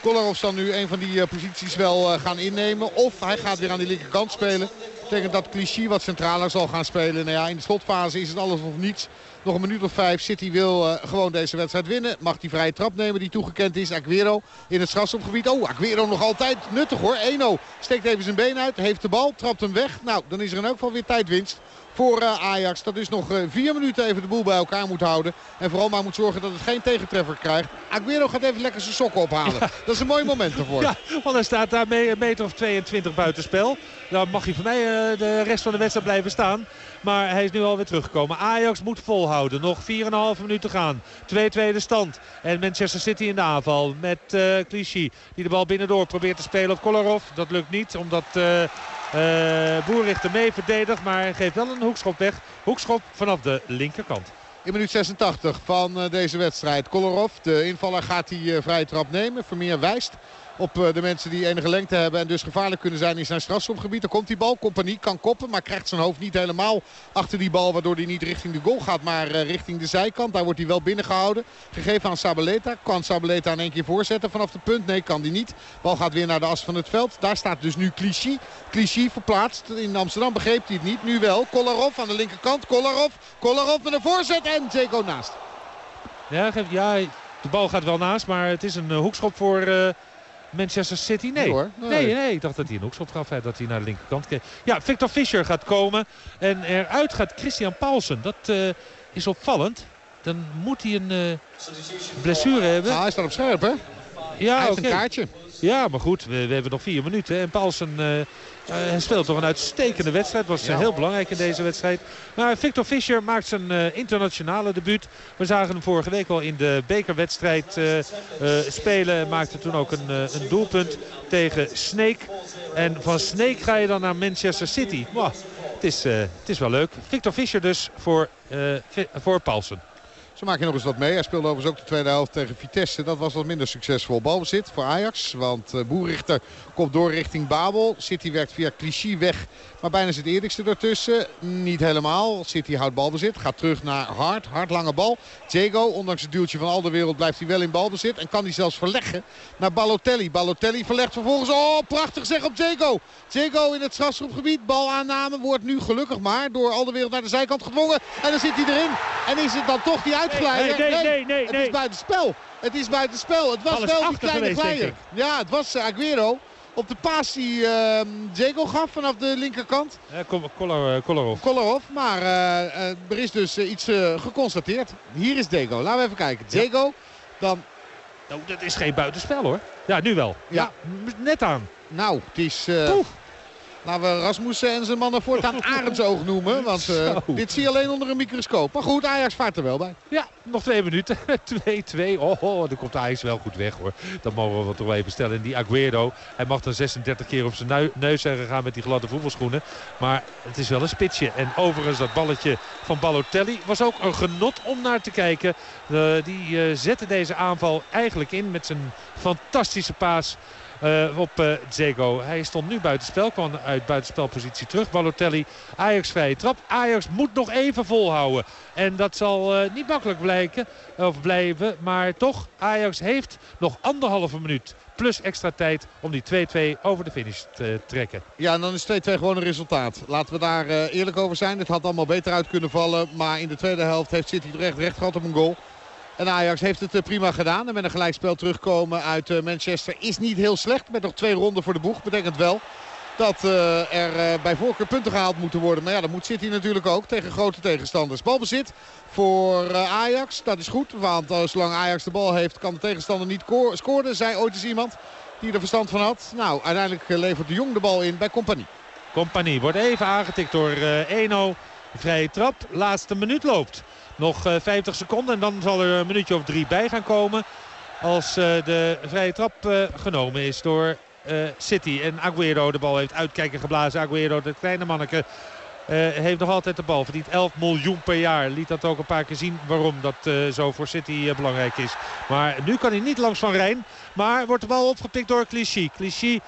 Speaker 1: Kolarov zal nu een van die posities wel gaan innemen. Of hij gaat weer aan die linkerkant spelen. Tegen dat cliché wat centraler zal gaan spelen. Nou in de slotfase is het alles of niets. Nog een minuut of vijf. City wil uh, gewoon deze wedstrijd winnen. Mag die vrije trap nemen die toegekend is. Aguero in het strafschopgebied. Oh, Aguero nog altijd nuttig hoor. 1-0. Steekt even zijn been uit. Heeft de bal. Trapt hem weg. Nou, dan is er in elk geval weer tijdwinst voor uh, Ajax. Dat dus nog uh, vier minuten even de boel bij elkaar moet houden. En vooral maar moet zorgen dat het geen tegentreffer krijgt. Aguero gaat even lekker zijn sokken ophalen. Ja. Dat is een mooi moment ervoor.
Speaker 2: Ja, want hij staat daar een meter of 22 buitenspel. Dan mag hij voor mij uh, de rest van de wedstrijd blijven staan. Maar hij is nu alweer teruggekomen. Ajax moet volhouden. Nog 4,5 minuten gaan. 2-2 de stand. En Manchester City in de aanval. Met uh, Clichy die de bal binnendoor probeert te spelen op Kolarov. Dat lukt niet omdat... Uh, Boerrichter mee verdedigt, maar geeft wel een hoekschop weg. Hoekschop vanaf de linkerkant.
Speaker 1: In minuut 86 van uh, deze wedstrijd. Kolarov, de invaller, gaat die uh, vrije trap nemen. Vermeer wijst op uh, de mensen die enige lengte hebben en dus gevaarlijk kunnen zijn in zijn strafschopgebied. Dan komt die bal, Compagnie kan koppen, maar krijgt zijn hoofd niet helemaal achter die bal. Waardoor hij niet richting de goal gaat, maar uh, richting de zijkant. Daar wordt hij wel binnengehouden. Gegeven aan Sabaleta. Kan Sabaleta in één keer voorzetten vanaf de punt? Nee, kan die niet. Bal gaat weer naar de as van het veld. Daar staat dus nu Clichy. Clichy verplaatst. In Amsterdam begreep hij het niet. Nu wel. Kolarov aan de linkerkant. Kolarov. Kolarov met een voorzet en Zeko naast.
Speaker 2: Ja, de bal gaat wel naast, maar het is een uh, hoekschop voor... Manchester City? Nee.
Speaker 1: Nee, hoor.
Speaker 2: nee. nee, nee. Ik dacht dat hij een hoekschop gaf. Dat hij naar de linkerkant keek. Ja, Victor Fischer gaat komen. En eruit gaat Christian Paulsen. Dat uh, is opvallend. Dan moet hij een uh, blessure hebben.
Speaker 1: Ah, hij staat op scherp, hè?
Speaker 2: Ja,
Speaker 1: hij heeft
Speaker 2: okay.
Speaker 1: een kaartje.
Speaker 2: Ja, maar goed. We, we hebben nog vier minuten. En Paulsen... Uh, hij speelt toch een uitstekende wedstrijd. Was ja. heel belangrijk in deze wedstrijd. Maar Victor Fischer maakt zijn uh, internationale debuut. We zagen hem vorige week al in de bekerwedstrijd uh, spelen. Maakte toen ook een, een, doelpunt tegen Snake. En van Snake ga je dan naar Manchester City. Wow, het, is, het is wel leuk. Victor Fischer dus voor, voor Paulsen.
Speaker 1: Zo maak je nog eens wat mee. Hij speelde overigens ook de tweede helft tegen Vitesse. Dat was wat minder succesvol. Balbezit voor Ajax. Want uh, Boerichter komt door richting Babel. City werkt via Clichy weg. Maar bijna zit Eriksen ertussen. Niet helemaal. City houdt balbezit. Gaat terug naar Hart. Hart lange bal. Diego, ondanks het duwtje van al de wereld, blijft hij wel in balbezit. En kan hij zelfs verleggen naar Balotelli. Balotelli verlegt vervolgens. Oh, prachtig zeg op Diego. Diego in het strafschopgebied. Balaanname wordt nu gelukkig maar door al de wereld naar de zijkant gedwongen. En dan zit hij erin. En is het dan toch die
Speaker 2: Nee, nee, nee. nee,
Speaker 1: het is buitenspel. Het is buitenspel. Het was
Speaker 2: Alles
Speaker 1: wel die kleine glijder. Ja, het was uh, Aguero op de paas die uh, Diego gaf vanaf de linkerkant.
Speaker 2: Ja, Kolarov.
Speaker 1: Kolarov, maar uh, er is dus iets geconstateerd. Hier is Diego. Laten we even kijken. Diego, ja. dan...
Speaker 2: Nou, dat is geen buitenspel hoor. Ja, nu wel. Ja. ja net aan.
Speaker 1: Nou, het is... Laten we Rasmussen en zijn mannen voortaan *laughs* Arendsoog noemen. Want uh, dit zie je alleen onder een microscoop. Maar goed, Ajax vaart er wel bij.
Speaker 2: Ja, nog twee minuten. *laughs* 2-2. Oh, oh, dan komt Ajax wel goed weg hoor. Dat mogen we toch wel even stellen. En die Aguero, hij mag dan 36 keer op zijn neus zijn gegaan met die gladde voetbalschoenen. Maar het is wel een spitsje. En overigens dat balletje van Balotelli was ook een genot om naar te kijken. Uh, die uh, zette deze aanval eigenlijk in met zijn fantastische paas uh, op uh, Zego. Hij stond nu buitenspel, kwam uit buitenspelpositie terug. Balotelli, Ajax vrije trap. Ajax moet nog even volhouden. En dat zal uh, niet makkelijk blijken, of blijven. Maar toch, Ajax heeft nog anderhalve minuut plus extra tijd om die 2-2 over de finish te trekken.
Speaker 1: Ja, en dan is 2-2 gewoon een resultaat. Laten we daar eerlijk over zijn. Het had allemaal beter uit kunnen vallen. Maar in de tweede helft heeft City recht, recht gehad op een goal. En Ajax heeft het eh, prima gedaan. En met een gelijkspel terugkomen uit eh, Manchester is niet heel slecht. Met nog twee ronden voor de boeg. Betekent wel dat uh, er bij voorkeur punten gehaald moeten worden. Maar ja, dat moet City natuurlijk ook tegen grote tegenstanders. Balbezit voor Ajax. Dat is goed, want zolang Ajax de bal heeft kan de tegenstander niet scoren. Zij ooit eens iemand die er verstand van had. Nou, uiteindelijk levert de Jong de bal in bij Compagnie.
Speaker 2: Compagnie wordt even aangetikt door Eno. Vrije trap, laatste minuut loopt. Nog 50 eh, seconden en dan zal er een minuutje of drie bij gaan komen. Als eh, de vrije trap eh, genomen is door City. En Aguero de bal heeft uitkijken geblazen. Aguero, de kleine manneke, heeft nog altijd de bal. Verdient 11 miljoen per jaar. Liet dat ook een paar keer zien waarom dat zo voor City belangrijk is. Maar nu kan hij niet langs Van Rijn. Maar wordt de bal opgepikt door Clichy. Clichy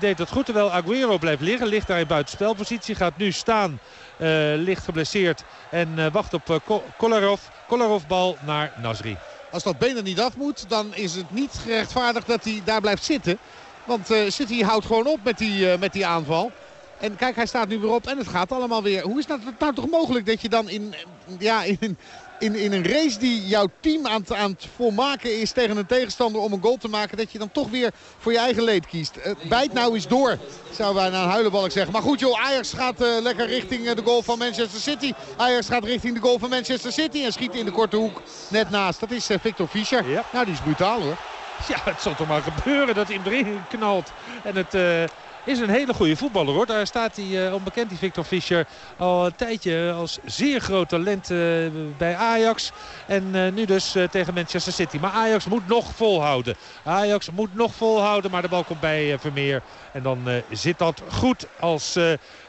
Speaker 2: deed het goed. Terwijl Aguero blijft liggen. Ligt daar in buitenspelpositie. Gaat nu staan uh, licht geblesseerd. En uh, wacht op uh, Kolarov. Kolarov bal naar Nasri.
Speaker 1: Als dat been er niet af moet, dan is het niet gerechtvaardigd dat hij daar blijft zitten. Want City houdt gewoon op met die, met die aanval. En kijk, hij staat nu weer op en het gaat allemaal weer. Hoe is dat nou toch mogelijk dat je dan in, ja, in, in, in een race die jouw team aan, aan het volmaken is tegen een tegenstander om een goal te maken. Dat je dan toch weer voor je eigen leed kiest. Uh, bijt nou eens door, zouden wij naar een huilenbalk zeggen. Maar goed joh, Ajax gaat uh, lekker richting uh, de goal van Manchester City. Ajax gaat richting de goal van Manchester City en schiet in de korte hoek net naast. Dat is Victor Fischer. Ja. Nou, die is brutaal hoor.
Speaker 2: Ja, het zal toch maar gebeuren dat hij hem erin knalt. En het is een hele goede voetballer hoor. Daar staat hij uh, onbekend, die Victor Fischer, al een tijdje als zeer groot talent uh, bij Ajax. En uh, nu dus tegen Manchester City. Maar Ajax moet nog volhouden. Ajax moet nog volhouden, maar de bal komt bij Vermeer. En dan zit dat goed als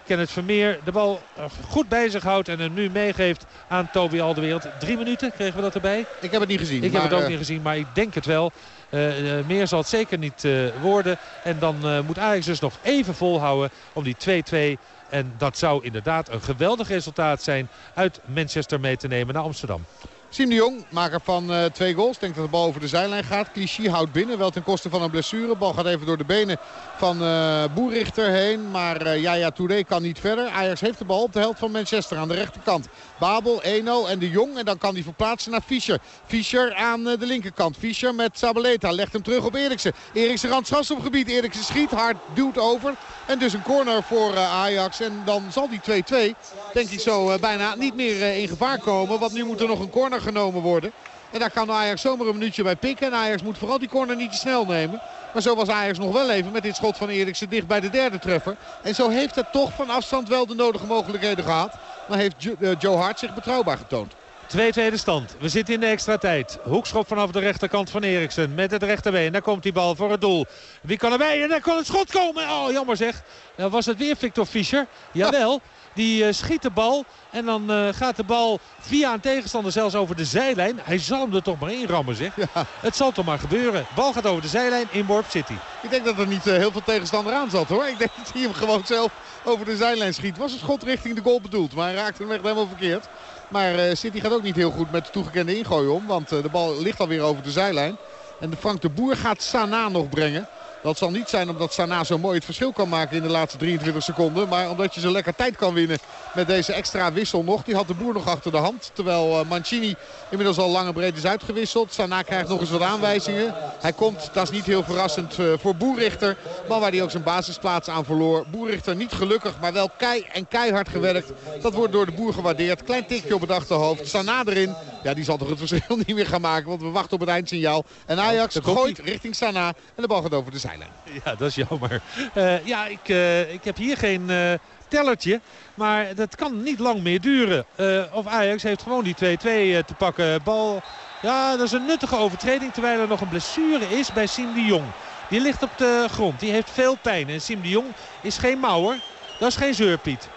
Speaker 2: Kenneth Vermeer de bal goed bij zich houdt en hem nu meegeeft aan Toby Alderwereld. Drie minuten kregen we dat erbij.
Speaker 1: Ik heb het niet gezien.
Speaker 2: Ik heb het ook niet gezien, maar ik denk het wel. Eh, eh, meer zal het zeker niet eh, worden. En dan moet Ajax dus nog even volhouden om die 2-2 en dat zou inderdaad een geweldig resultaat zijn uit Manchester mee te nemen naar Amsterdam.
Speaker 1: Siem de Jong, maker van uh, twee goals. Denkt dat de bal over de zijlijn gaat. Clichy houdt binnen, wel ten koste van een blessure. Bal gaat even door de benen van uh, Boerichter heen. Maar uh, Yaya Touré kan niet verder. Ajax heeft de bal op de helft van Manchester aan de rechterkant. Babel, Eno en de Jong. En dan kan hij verplaatsen naar Fischer. Fischer aan de linkerkant. Fischer met Sabeleta. Legt hem terug op Eriksen. Eriksen rand op gebied. Eriksen schiet hard, duwt over. En dus een corner voor Ajax. En dan zal die 2-2 denk ik zo bijna niet meer in gevaar komen. Want nu moet er nog een corner genomen worden. En daar kan Ajax zomaar een minuutje bij pikken. En Ajax moet vooral die corner niet te snel nemen. Maar zo was Ajax nog wel even met dit schot van Eriksen dicht bij de derde treffer. En zo heeft het toch van afstand wel de nodige mogelijkheden gehad. Maar heeft eh, Joe Hart zich betrouwbaar getoond.
Speaker 2: 2-2 de stand. We zitten in de extra tijd. Hoekschop vanaf de rechterkant van Eriksen. Met het rechterbeen. Daar komt die bal voor het doel. Wie kan erbij? En daar kan het schot komen. Oh, jammer zeg. Dan was het weer Victor Fischer. Jawel. Die uh, schiet de bal. En dan uh, gaat de bal via een tegenstander zelfs over de zijlijn. Hij zal hem er toch maar in rammen zeg. Ja. Het zal toch maar gebeuren. Bal gaat over de zijlijn in Warp City.
Speaker 1: Ik denk dat er niet uh, heel veel tegenstander aan zat hoor. Ik denk dat hij hem gewoon zelf over de zijlijn schiet. Was een schot richting de goal bedoeld. Maar hij raakte hem echt helemaal verkeerd. Maar City gaat ook niet heel goed met de toegekende ingooi om. Want de bal ligt alweer over de zijlijn. En Frank de Boer gaat Sana nog brengen. Dat zal niet zijn omdat Sana zo mooi het verschil kan maken in de laatste 23 seconden. Maar omdat je zo lekker tijd kan winnen met deze extra wissel nog. Die had de boer nog achter de hand. Terwijl eh, Mancini inmiddels al lang en breed is uitgewisseld. Sana krijgt nog eens wat aanwijzingen. Hij komt, dat is niet heel verrassend, eh, voor Boerrichter. Maar waar hij ook zijn basisplaats aan verloor. Boerrichter niet gelukkig, maar wel kei en keihard gewerkt. Dat wordt door de boer gewaardeerd. Klein tikje op het achterhoofd. Sana erin. Ja, die zal toch het verschil *laughs* niet meer gaan maken. Want we wachten op het eindsignaal. En Ajax gooit richting Sana. En de bal gaat over de zijde. *laughs*
Speaker 2: Ja, dat is jammer. Uh, ja, ik, uh, ik heb hier geen uh, tellertje. Maar dat kan niet lang meer duren. of Ajax heeft gewoon die 2-2 te pakken. Bal, ja, dat is een nuttige overtreding. Terwijl er nog een blessure is bij Sim de Jong. Die ligt op de grond. Die heeft veel pijn. En Sim de Jong is geen mouwer. Dat is geen zeurpiet.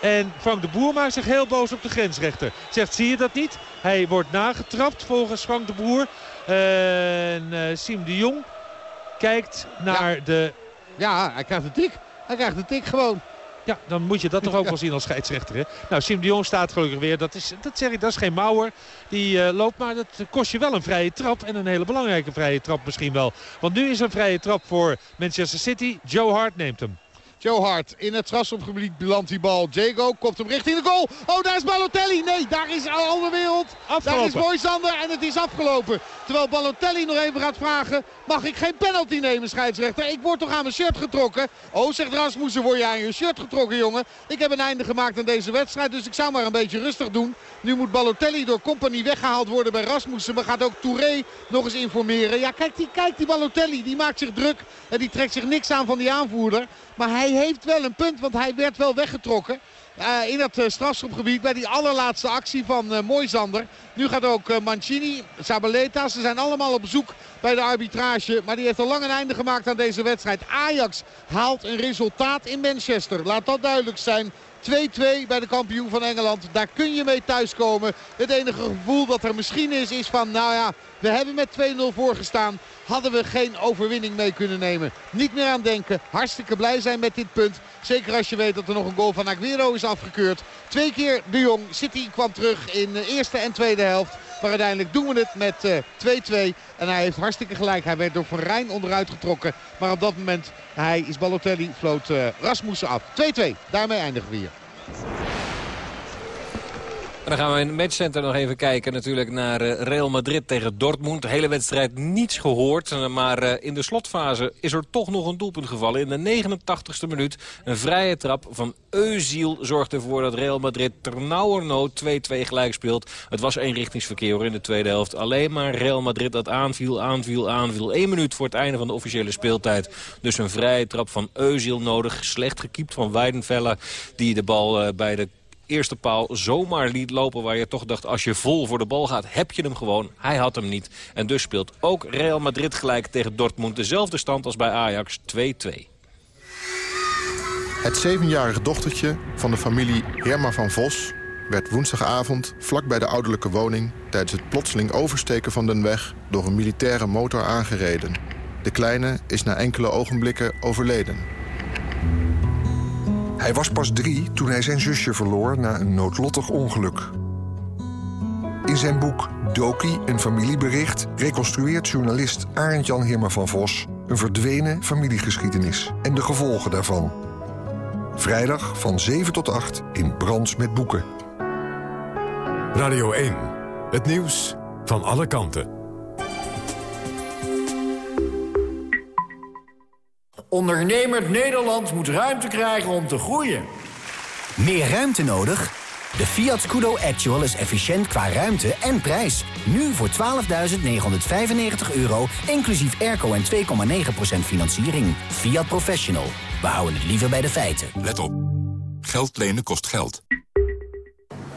Speaker 2: En Frank de Boer maakt zich heel boos op de grensrechter. Zegt, zie je dat niet? Hij wordt nagetrapt volgens Frank de Boer. En uh, Siem de Jong kijkt naar de...
Speaker 1: Ja, hij krijgt een tik. Hij krijgt een tik gewoon.
Speaker 2: Ja, dan moet je dat toch *laughs* ook wel zien als scheidsrechter. Hè? Nou, Sim de Jong staat gelukkig weer. Dat, is, dat zeg ik, dat is geen mouwer. Die uh, loopt, maar dat kost je wel een vrije trap. En een hele belangrijke vrije trap misschien wel. Want nu is een vrije trap voor Manchester City. Joe Hart neemt hem.
Speaker 1: Joe Hart in het strafschopgebied belandt die bal. Jago komt hem richting de goal. Oh, daar is Balotelli. Nee, daar is al de wereld. Afgelopen. Daar is Moisander en het is afgelopen. Terwijl Balotelli nog even gaat vragen. Mag ik geen penalty nemen, scheidsrechter? Ik word toch aan mijn shirt getrokken? Oh, zegt Rasmussen, word je aan je shirt getrokken, jongen? Ik heb een einde gemaakt aan deze wedstrijd, dus ik zou maar een beetje rustig doen. Nu moet Balotelli door Company weggehaald worden bij Rasmussen. Maar gaat ook Touré nog eens informeren. Ja, kijk die, kijk die Balotelli. Die maakt zich druk en die trekt zich niks aan van die aanvoerder. Maar hij heeft wel een punt, want hij werd wel weggetrokken. Uh, in het uh, strafschopgebied bij die allerlaatste actie van uh, Moisander. Nu gaat ook Mancini, Sabaleta. Ze zijn allemaal op zoek bij de arbitrage. Maar die heeft al lang een einde gemaakt aan deze wedstrijd. Ajax haalt een resultaat in Manchester. Laat dat duidelijk zijn. 2-2 bij de kampioen van Engeland. Daar kun je mee thuiskomen. Het enige gevoel dat er misschien is, is van nou ja, we hebben met 2-0 voorgestaan. Hadden we geen overwinning mee kunnen nemen. Niet meer aan denken. Hartstikke blij zijn met dit punt. Zeker als je weet dat er nog een goal van Aguero is afgekeurd. Twee keer de Jong. City kwam terug in de eerste en tweede helft. Maar uiteindelijk doen we het met 2-2. Uh, en hij heeft hartstikke gelijk. Hij werd door Van Rijn onderuit getrokken. Maar op dat moment, hij is Balotelli, floot uh, Rasmussen af. 2-2. Daarmee eindigen we hier.
Speaker 3: Dan gaan we in het matchcenter nog even kijken natuurlijk naar eh, Real Madrid tegen Dortmund. De hele wedstrijd niets gehoord. Eh, maar eh, in de slotfase is er toch nog een doelpunt gevallen. In de 89ste minuut een vrije trap van Eusiel zorgt ervoor dat Real Madrid ternauwernood 2-2 gelijk speelt. Het was eenrichtingsverkeer in de tweede helft. Alleen maar Real Madrid dat aanviel, aanviel, aanviel. Eén minuut voor het einde van de officiële speeltijd. Dus een vrije trap van Eusiel nodig. Slecht gekiept van Weidenfeller die de bal bij de eerste paal zomaar liet lopen... waar je toch dacht, als je vol voor de bal gaat, heb je hem gewoon. Hij had hem niet. En dus speelt ook Real Madrid gelijk tegen Dortmund. Dezelfde stand als bij Ajax, 2-2.
Speaker 4: Het zevenjarige dochtertje van de familie Herma van Vos... werd woensdagavond vlak bij de ouderlijke woning... tijdens het plotseling oversteken van den weg... door een militaire motor aangereden. De kleine is na enkele ogenblikken overleden.
Speaker 5: Hij was pas drie toen hij zijn zusje verloor na een noodlottig ongeluk. In zijn boek Doki, een familiebericht... reconstrueert journalist Arend-Jan Himmer van Vos... een verdwenen familiegeschiedenis en de gevolgen daarvan. Vrijdag van 7 tot 8 in Brands met Boeken.
Speaker 6: Radio 1, het nieuws van alle kanten.
Speaker 7: Ondernemend Nederland moet ruimte krijgen om te groeien.
Speaker 8: Meer ruimte nodig? De Fiat Scudo Actual is efficiënt qua ruimte en prijs. Nu voor 12.995 euro, inclusief airco en 2,9% financiering. Fiat Professional. We houden het liever bij de feiten.
Speaker 9: Let op. Geld lenen kost geld.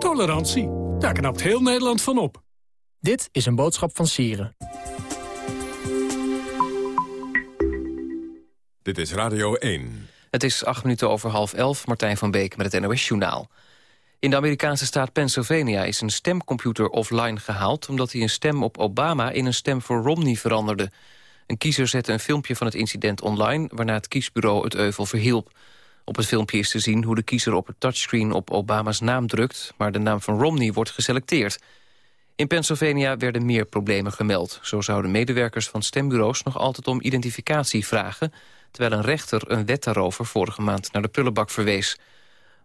Speaker 10: Tolerantie, daar knapt heel Nederland van op.
Speaker 11: Dit is een boodschap van Sieren.
Speaker 6: Dit is Radio 1.
Speaker 12: Het is acht minuten over half elf. Martijn van Beek met het NOS-journaal. In de Amerikaanse staat Pennsylvania is een stemcomputer offline gehaald... omdat hij een stem op Obama in een stem voor Romney veranderde. Een kiezer zette een filmpje van het incident online... waarna het kiesbureau het euvel verhielp. Op het filmpje is te zien hoe de kiezer op het touchscreen op Obama's naam drukt... maar de naam van Romney wordt geselecteerd. In Pennsylvania werden meer problemen gemeld. Zo zouden medewerkers van stembureaus nog altijd om identificatie vragen... terwijl een rechter een wet daarover vorige maand naar de prullenbak verwees.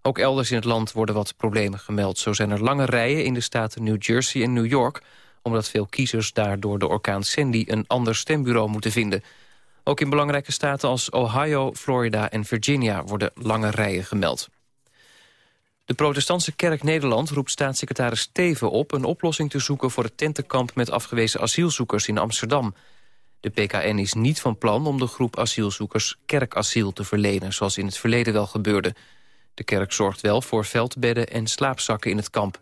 Speaker 12: Ook elders in het land worden wat problemen gemeld. Zo zijn er lange rijen in de staten New Jersey en New York... omdat veel kiezers daar door de orkaan Sandy een ander stembureau moeten vinden. Ook in belangrijke staten als Ohio, Florida en Virginia worden lange rijen gemeld. De protestantse kerk Nederland roept staatssecretaris Steven op... een oplossing te zoeken voor het tentenkamp met afgewezen asielzoekers in Amsterdam. De PKN is niet van plan om de groep asielzoekers kerkasiel te verlenen... zoals in het verleden wel gebeurde. De kerk zorgt wel voor veldbedden en slaapzakken in het kamp.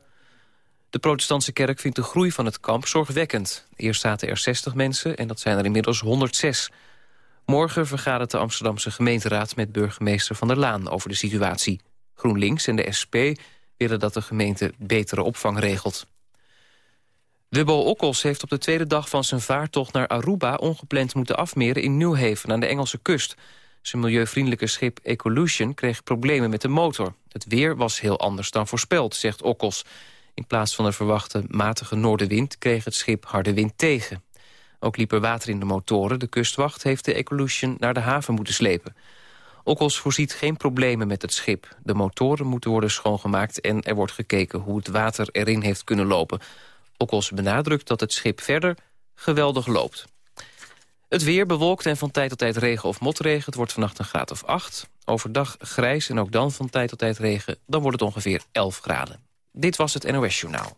Speaker 12: De protestantse kerk vindt de groei van het kamp zorgwekkend. Eerst zaten er 60 mensen en dat zijn er inmiddels 106. Morgen vergadert de Amsterdamse gemeenteraad met burgemeester Van der Laan over de situatie. GroenLinks en de SP willen dat de gemeente betere opvang regelt. Wubbo Okkels heeft op de tweede dag van zijn vaartocht naar Aruba... ongepland moeten afmeren in Newhaven aan de Engelse kust. Zijn milieuvriendelijke schip Ecolution kreeg problemen met de motor. Het weer was heel anders dan voorspeld, zegt Okkels. In plaats van de verwachte matige noordenwind kreeg het schip harde wind tegen. Ook liep er water in de motoren. De kustwacht heeft de Ecolution naar de haven moeten slepen. Okkels voorziet geen problemen met het schip. De motoren moeten worden schoongemaakt en er wordt gekeken hoe het water erin heeft kunnen lopen. Okkels benadrukt dat het schip verder geweldig loopt. Het weer bewolkt en van tijd tot tijd regen of motregen. Het wordt vannacht een graad of 8. Overdag grijs en ook dan van tijd tot tijd regen. Dan wordt het ongeveer 11 graden. Dit was het NOS Journaal.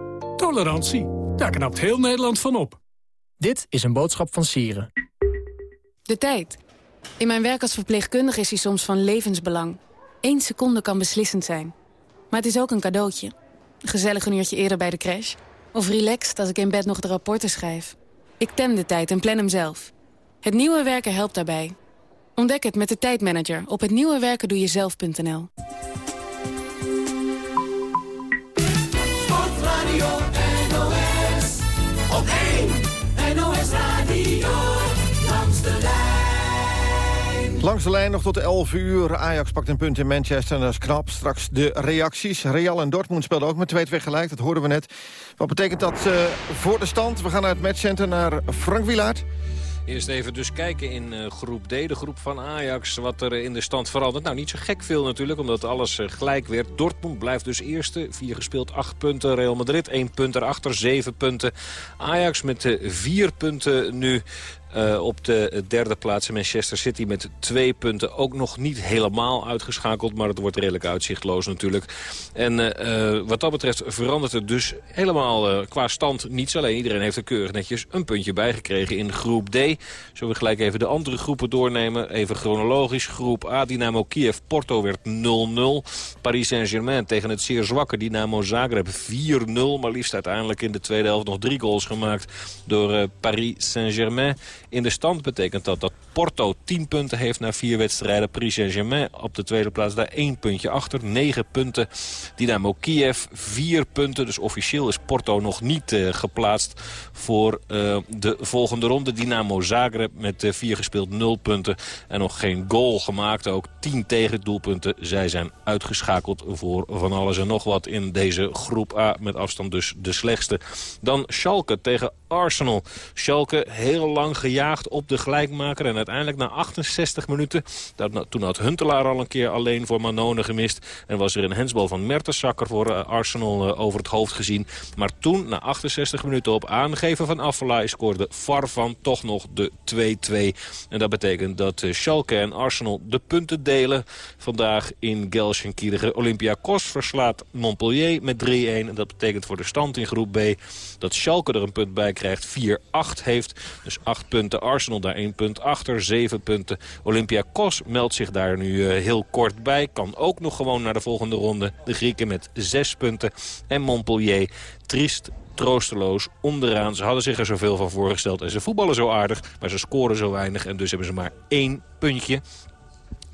Speaker 10: Tolerantie, daar knapt heel Nederland van op.
Speaker 11: Dit is een boodschap van Sieren.
Speaker 13: De tijd. In mijn werk als verpleegkundige is die soms van levensbelang. Eén seconde kan beslissend zijn. Maar het is ook een cadeautje. Een gezellig een uurtje eerder bij de crash. Of relaxed als ik in bed nog de rapporten schrijf. Ik tem de tijd en plan hem zelf. Het nieuwe werken helpt daarbij. Ontdek het met de tijdmanager op hetnieuwewerkendoejezelf.nl.
Speaker 14: Langs de lijn
Speaker 15: nog tot 11 uur. Ajax pakt een punt in Manchester dat is knap. Straks de reacties. Real en Dortmund speelden ook met 2-2 gelijk, dat hoorden we net. Wat betekent dat uh, voor de stand? We gaan naar het matchcenter, naar Frank Wilaert.
Speaker 3: Eerst even dus kijken in uh, groep D, de groep van Ajax, wat er in de stand verandert. Nou, niet zo gek veel natuurlijk, omdat alles gelijk werd. Dortmund blijft dus eerste, vier gespeeld, acht punten. Real Madrid, één punt erachter, zeven punten. Ajax met vier punten nu. Uh, op de derde plaats Manchester City met twee punten. Ook nog niet helemaal uitgeschakeld, maar het wordt redelijk uitzichtloos natuurlijk. En uh, wat dat betreft verandert het dus helemaal uh, qua stand niets. Alleen iedereen heeft er keurig netjes een puntje bijgekregen in groep D. Zullen we gelijk even de andere groepen doornemen. Even chronologisch. Groep A, Dynamo Kiev, Porto werd 0-0. Paris Saint-Germain tegen het zeer zwakke Dynamo Zagreb 4-0. Maar liefst uiteindelijk in de tweede helft nog drie goals gemaakt door Paris Saint-Germain. In de stand betekent dat dat Porto 10 punten heeft na vier wedstrijden. Paris Saint-Germain op de tweede plaats daar één puntje achter. 9 punten. Dynamo Kiev 4 punten. Dus officieel is Porto nog niet uh, geplaatst voor uh, de volgende ronde. Dynamo Zagreb met uh, vier gespeeld 0 punten. En nog geen goal gemaakt. Ook 10 tegendoelpunten. Zij zijn uitgeschakeld voor van alles en nog wat in deze groep A. Met afstand dus de slechtste. Dan Schalke tegen Arsenal. Schalke heel lang gejaagd op de gelijkmaker. En uiteindelijk na 68 minuten, dat, toen had Huntelaar al een keer alleen voor Manone gemist. En was er een hensbal van Mertensakker voor uh, Arsenal uh, over het hoofd gezien. Maar toen, na 68 minuten op aangeven van Affelay, scoorde Farvan toch nog de 2-2. En dat betekent dat uh, Schalke en Arsenal de punten delen. Vandaag in Gelsenkirchen. Olympiakos verslaat Montpellier met 3-1. En dat betekent voor de stand in groep B dat Schalke er een punt bij krijgt 4-8 heeft. Dus 8 punten. Arsenal daar 1 punt achter. 7 punten. Olympiakos meldt zich daar nu uh, heel kort bij. Kan ook nog gewoon naar de volgende ronde. De Grieken met 6 punten. En Montpellier triest troosteloos onderaan. Ze hadden zich er zoveel van voorgesteld. En ze voetballen zo aardig, maar ze scoren zo weinig. En dus hebben ze maar één puntje.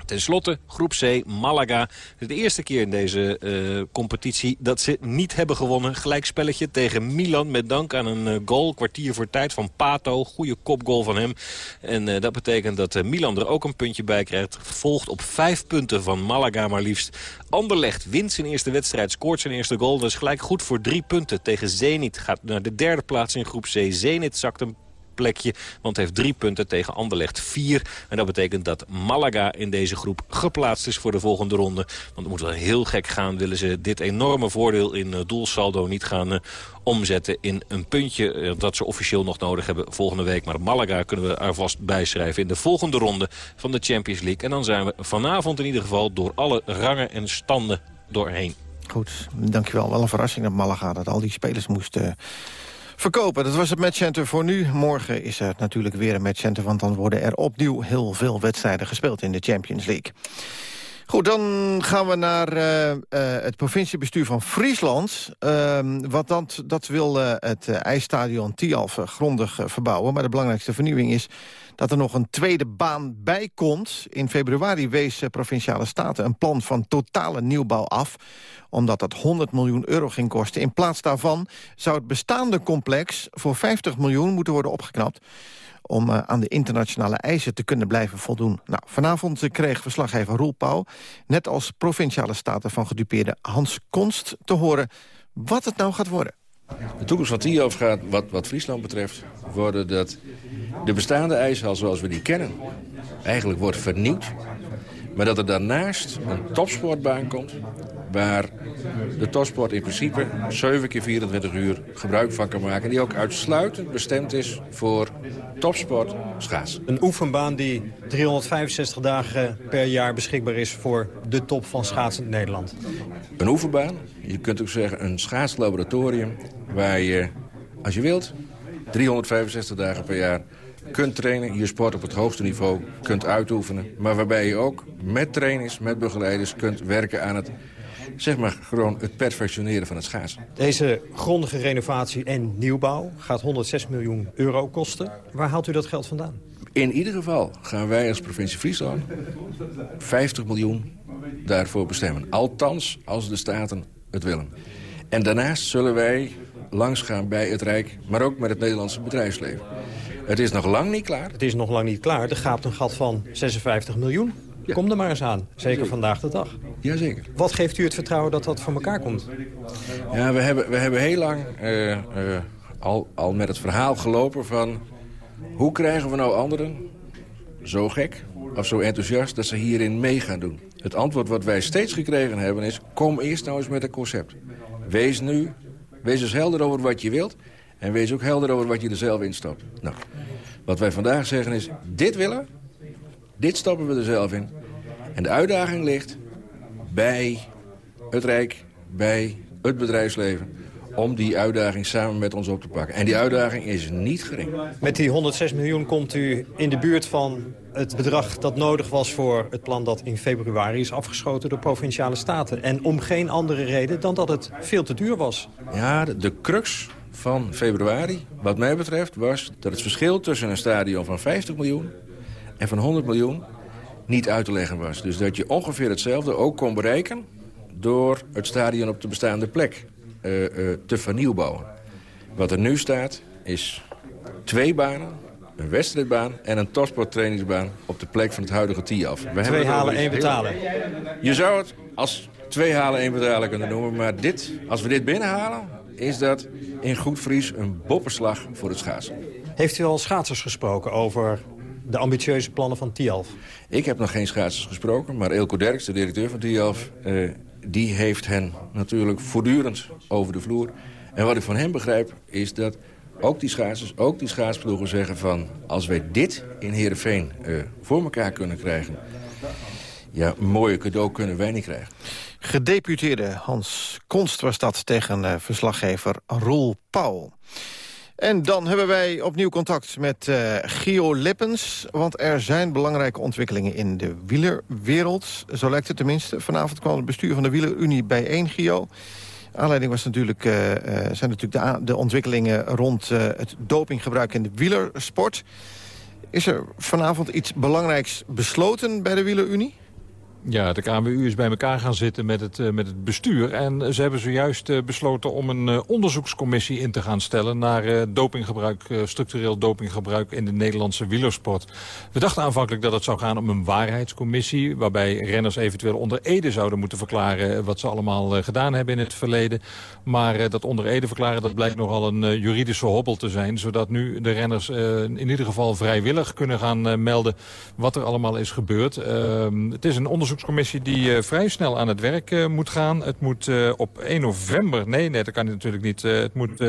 Speaker 3: Ten slotte, groep C, Malaga. De eerste keer in deze uh, competitie dat ze niet hebben gewonnen. Gelijkspelletje tegen Milan met dank aan een uh, goal. Kwartier voor tijd van Pato. Goede kopgoal van hem. En uh, dat betekent dat Milan er ook een puntje bij krijgt. Volgt op vijf punten van Malaga maar liefst. Anderlecht wint zijn eerste wedstrijd, scoort zijn eerste goal. Is gelijk goed voor drie punten tegen Zenit. Gaat naar de derde plaats in groep C. Zenit zakt een plekje. Want heeft drie punten tegen Anderlecht vier. En dat betekent dat Malaga in deze groep geplaatst is voor de volgende ronde. Want het moet wel heel gek gaan. Willen ze dit enorme voordeel in uh, doelsaldo niet gaan uh, omzetten in een puntje uh, dat ze officieel nog nodig hebben volgende week. Maar Malaga kunnen we er vast bijschrijven in de volgende ronde van de Champions League. En dan zijn we vanavond in ieder geval door alle rangen en standen doorheen.
Speaker 15: Goed, dankjewel. Wel een verrassing dat Malaga dat al die spelers moesten verkopen. Dat was het matchcenter voor nu. Morgen is er natuurlijk weer een matchcenter... want dan worden er opnieuw heel veel wedstrijden gespeeld in de Champions League. Goed, dan gaan we naar uh, uh, het provinciebestuur van Friesland. Uh, wat dat, dat wil uh, het ijsstadion Tialf grondig verbouwen. Maar de belangrijkste vernieuwing is dat er nog een tweede baan bij komt. In februari wees Provinciale Staten een plan van totale nieuwbouw af omdat dat 100 miljoen euro ging kosten. In plaats daarvan zou het bestaande complex voor 50 miljoen moeten worden opgeknapt om uh, aan de internationale eisen te kunnen blijven voldoen. Nou, vanavond kreeg verslaggever Roel Pauw... net als Provinciale Staten van gedupeerde Hans Konst te horen... wat het nou gaat worden.
Speaker 16: De toekomst van TIOF gaat, wat, wat Friesland betreft, worden dat de bestaande eisen zoals we die kennen... eigenlijk wordt vernieuwd. Maar dat er daarnaast een topsportbaan komt waar de topsport in principe 7 keer 24 uur gebruik van kan maken. En die ook uitsluitend bestemd is voor topsport schaatsen.
Speaker 17: Een oefenbaan die 365 dagen per jaar beschikbaar is voor de top van schaatsen in Nederland.
Speaker 16: Een oefenbaan, je kunt ook zeggen een schaatslaboratorium... waar je, als je wilt, 365 dagen per jaar kunt trainen, je sport op het hoogste niveau kunt uitoefenen. Maar waarbij je ook met trainers, met begeleiders kunt werken aan het zeg maar gewoon het perfectioneren van het schaatsen.
Speaker 17: Deze grondige renovatie en nieuwbouw gaat 106 miljoen euro kosten. Waar haalt u dat geld vandaan?
Speaker 16: In ieder geval gaan wij als provincie Friesland 50 miljoen daarvoor bestemmen. Althans, als de Staten het willen. En daarnaast zullen wij langsgaan bij het Rijk, maar ook met het Nederlandse bedrijfsleven. Het is nog lang niet klaar.
Speaker 17: Het is nog lang niet klaar. Er gaat een gat van 56 miljoen. Ja. Kom er maar eens aan. Zeker vandaag de dag.
Speaker 16: Jazeker.
Speaker 17: Wat geeft u het vertrouwen dat dat voor elkaar komt?
Speaker 16: Ja, we hebben, we hebben heel lang uh, uh, al, al met het verhaal gelopen van... hoe krijgen we nou anderen zo gek of zo enthousiast dat ze hierin mee gaan doen? Het antwoord wat wij steeds gekregen hebben is... kom eerst nou eens met een concept. Wees nu, wees eens helder over wat je wilt... en wees ook helder over wat je er zelf in stopt. Nou, wat wij vandaag zeggen is, dit willen dit stoppen we er zelf in. En de uitdaging ligt bij het Rijk, bij het bedrijfsleven om die uitdaging samen met ons op te pakken. En die uitdaging is niet gering.
Speaker 17: Met die 106 miljoen komt u in de buurt van het bedrag dat nodig was voor het plan dat in februari is afgeschoten door Provinciale Staten. En om geen andere reden dan dat het veel te duur was.
Speaker 16: Ja, de, de crux van februari, wat mij betreft, was dat het verschil tussen een stadion van 50 miljoen en van 100 miljoen niet uit te leggen was. Dus dat je ongeveer hetzelfde ook kon bereiken... door het stadion op de bestaande plek uh, uh, te vernieuwbouwen. Wat er nu staat is twee banen, een wedstrijdbaan en een topsporttrainingsbaan... op de plek van het huidige TIAF.
Speaker 17: We twee halen, één betalen.
Speaker 16: Je zou het als twee halen, één betalen kunnen noemen. Maar dit, als we dit binnenhalen, is dat in goed Fries een bopperslag voor het schaatsen.
Speaker 17: Heeft u al schaatsers gesproken over de ambitieuze plannen van TIALF?
Speaker 16: Ik heb nog geen schaatsers gesproken, maar Elko Derks, de directeur van TIALF... Uh, die heeft hen natuurlijk voortdurend over de vloer. En wat ik van hem begrijp is dat ook die schaatsers, ook die schaatsploegen zeggen van... als wij dit in Heerenveen uh, voor elkaar kunnen krijgen... ja, een mooie cadeau kunnen wij niet krijgen.
Speaker 15: Gedeputeerde Hans Konst was dat tegen uh, verslaggever Roel Pauw. En dan hebben wij opnieuw contact met uh, Gio Lippens. Want er zijn belangrijke ontwikkelingen in de wielerwereld. Zo lijkt het tenminste. Vanavond kwam het bestuur van de Wielerunie bijeen, Gio. Aanleiding was natuurlijk, uh, zijn natuurlijk de, de ontwikkelingen rond het dopinggebruik in de wielersport. Is er vanavond iets belangrijks besloten bij de Wielerunie?
Speaker 18: Ja, de KMU is bij elkaar gaan zitten met het, uh, met het bestuur. En ze hebben zojuist uh, besloten om een uh, onderzoekscommissie in te gaan stellen... naar dopinggebruik, structureel dopinggebruik in de Nederlandse wielersport. We dachten aanvankelijk dat het zou gaan om een waarheidscommissie... waarbij renners eventueel onder ede zouden moeten verklaren... wat ze allemaal gedaan hebben in het verleden. Maar dat onder ede verklaren, dat blijkt nogal een juridische hobbel te zijn... zodat nu de renners in ieder geval vrijwillig kunnen gaan melden... wat er allemaal is gebeurd. Ehm, het is een onderzoek onderzoekscommissie die uh, vrij snel aan het werk uh, moet gaan. Het moet uh, op 1 november, nee, nee, dat kan natuurlijk niet. het moet,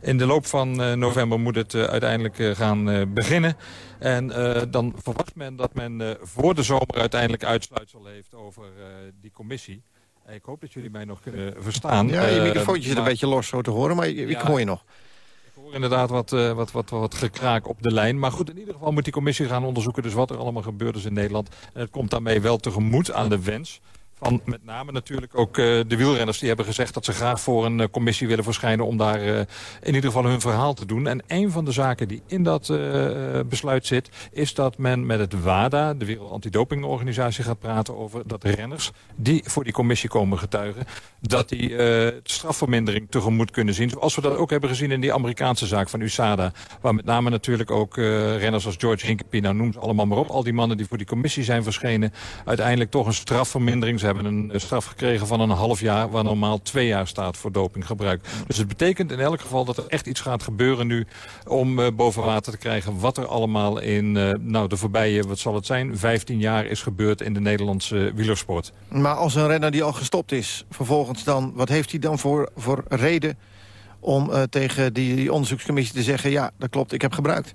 Speaker 18: in de loop van november moet het uiteindelijk gaan beginnen. En dan verwacht men dat men voor de zomer uiteindelijk uitsluitsel heeft over die commissie. Ik hoop dat jullie mij nog kunnen verstaan.
Speaker 15: Ja, je microfoontje zit een beetje los zo te horen, maar ik ja, hoor je nog
Speaker 18: inderdaad wat, uh, wat, wat, wat gekraak op de lijn. Maar goed, in ieder geval moet die commissie gaan onderzoeken... dus wat er allemaal gebeurd is in Nederland. En het komt daarmee wel tegemoet aan de wens met name natuurlijk ook uh, de wielrenners die hebben gezegd dat ze graag voor een uh, commissie willen verschijnen om daar uh, in ieder geval hun verhaal te doen. En een van de zaken die in dat besluit zit is dat men met het WADA, de Wereld Antidopingorganisatie, gaat praten over dat renners die voor die commissie komen getuigen, dat die strafvermindering tegemoet kunnen zien. Zoals we dat ook hebben gezien in die Amerikaanse zaak van USADA. Waar met name natuurlijk ook renners als George Hinkepie, nou noem ze allemaal maar op, al die mannen die voor die commissie zijn verschenen, uiteindelijk toch een strafvermindering ze hebben een straf gekregen van een half jaar... waar normaal twee jaar staat voor dopinggebruik. Dus het betekent in elk geval dat er echt iets gaat gebeuren nu... om uh, boven water te krijgen wat er allemaal in uh, nou, de voorbije, wat zal het zijn... 15 jaar is gebeurd in de Nederlandse wielersport.
Speaker 15: Maar als een renner die al gestopt is, vervolgens dan... wat heeft hij dan voor, voor reden om tegen die onderzoekscommissie te zeggen... ja, dat klopt, ik heb gebruikt?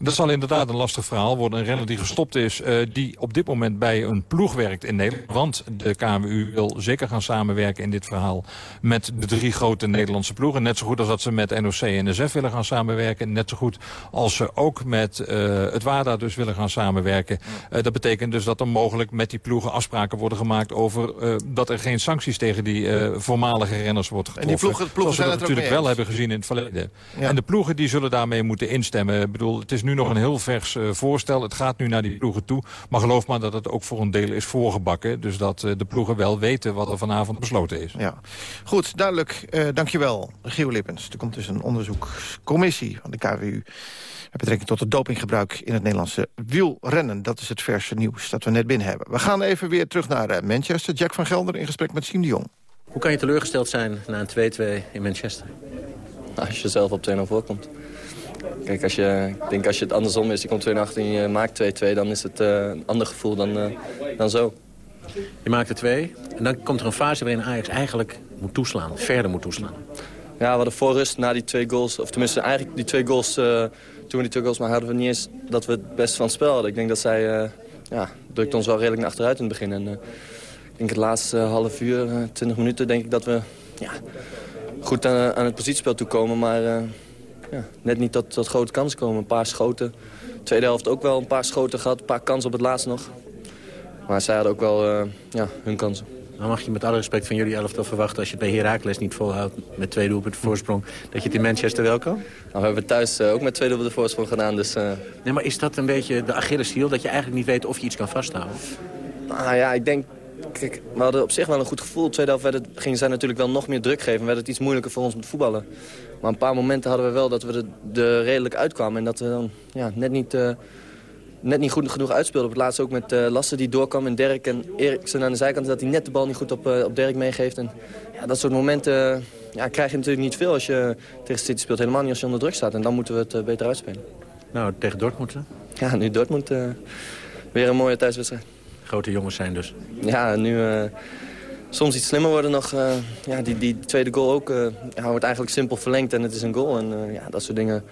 Speaker 18: Dat zal inderdaad een lastig verhaal worden. Een renner die gestopt is, uh, die op dit moment bij een ploeg werkt in Nederland. Want de KMU wil zeker gaan samenwerken in dit verhaal met de drie grote Nederlandse ploegen. Net zo goed als dat ze met NOC en NSF willen gaan samenwerken. Net zo goed als ze ook met uh, het WADA dus willen gaan samenwerken. Uh, dat betekent dus dat er mogelijk met die ploegen afspraken worden gemaakt over dat er geen sancties tegen die voormalige renners wordt getroffen.
Speaker 15: En die ploegen, ploegen
Speaker 18: Zoals we
Speaker 15: dat
Speaker 18: natuurlijk wel hebben gezien in het verleden. Ja. En de ploegen die zullen daarmee moeten instemmen. Ik bedoel, het is nu nog een heel vers uh, voorstel. Het gaat nu naar die ploegen toe. Maar geloof maar dat het ook voor een deel is voorgebakken. Dus dat uh, de ploegen wel weten wat er vanavond besloten is.
Speaker 15: Ja. Goed, duidelijk. Uh, dankjewel, Gio Lippens. Er komt dus een onderzoekscommissie van de KWU... met betrekking tot het dopinggebruik in het Nederlandse wielrennen. Dat is het verse nieuws dat we net binnen hebben. We gaan even weer terug naar Manchester. Jack van Gelder in gesprek met Siem de Jong.
Speaker 19: Hoe kan je teleurgesteld zijn na een 2-2 in Manchester?
Speaker 20: Als je zelf op 2-0 voorkomt. Kijk, als je, ik denk als je het andersom is, je komt 2 achter en je maakt 2-2... dan is het uh, een ander gevoel dan, uh, dan zo.
Speaker 19: Je maakt er twee en dan komt er een fase waarin Ajax eigenlijk moet toeslaan. Verder moet toeslaan.
Speaker 20: Ja, we hadden voor rust na die twee goals... of tenminste eigenlijk die twee goals... Uh, toen we die twee goals maar hadden we niet eens dat we het best van het spel hadden. Ik denk dat zij ja, drukte ons wel redelijk naar achteruit in het begin. En, ik denk het laatste half uur, 20 minuten, denk ik dat we ja, goed aan, aan het positiespel toekomen. Maar ja, net niet tot, tot grote kansen komen. Een paar schoten. Tweede helft ook wel een paar schoten gehad. Een paar kansen op het laatst nog. Maar zij hadden ook wel uh, ja, hun kansen.
Speaker 19: Dan mag je met alle respect van jullie elftal verwachten... als je het bij Heracles niet volhoudt met twee doelpunten voorsprong... dat je het in Manchester wel kan? Nou,
Speaker 20: we hebben thuis uh, ook met twee doelpunten voorsprong gedaan. Dus, uh...
Speaker 19: Nee, maar is dat een beetje de Achilleshiel... dat je eigenlijk niet weet of je iets kan vasthouden?
Speaker 20: Nou ja, ik denk... Kijk, we hadden op zich wel een goed gevoel. tweede helft werd het, gingen zij natuurlijk wel nog meer druk geven. werd het iets moeilijker voor ons met voetballen. Maar een paar momenten hadden we wel dat we er, redelijk uitkwamen. En dat we dan ja, net, niet, uh, net niet goed genoeg uitspeelden. Op het laatst ook met uh, Lassen die doorkwam en Dirk en Eriksen aan de zijkant. Dat hij net de bal niet goed op, uh, op Dirk meegeeft. En ja, dat soort momenten ja, krijg je natuurlijk niet veel als je tegen City speelt. Helemaal niet als je onder druk staat. En dan moeten we het beter uitspelen.
Speaker 19: Nou, tegen Dortmund hè?
Speaker 20: Ja, nu Dortmund. weer een mooie thuiswedstrijd.
Speaker 19: Grote jongens zijn dus.
Speaker 20: Ja, nu soms iets slimmer worden nog. Uh, ja, die, die tweede goal ook uh, ja, wordt eigenlijk simpel verlengd en het is een goal. En uh, ja, dat soort dingen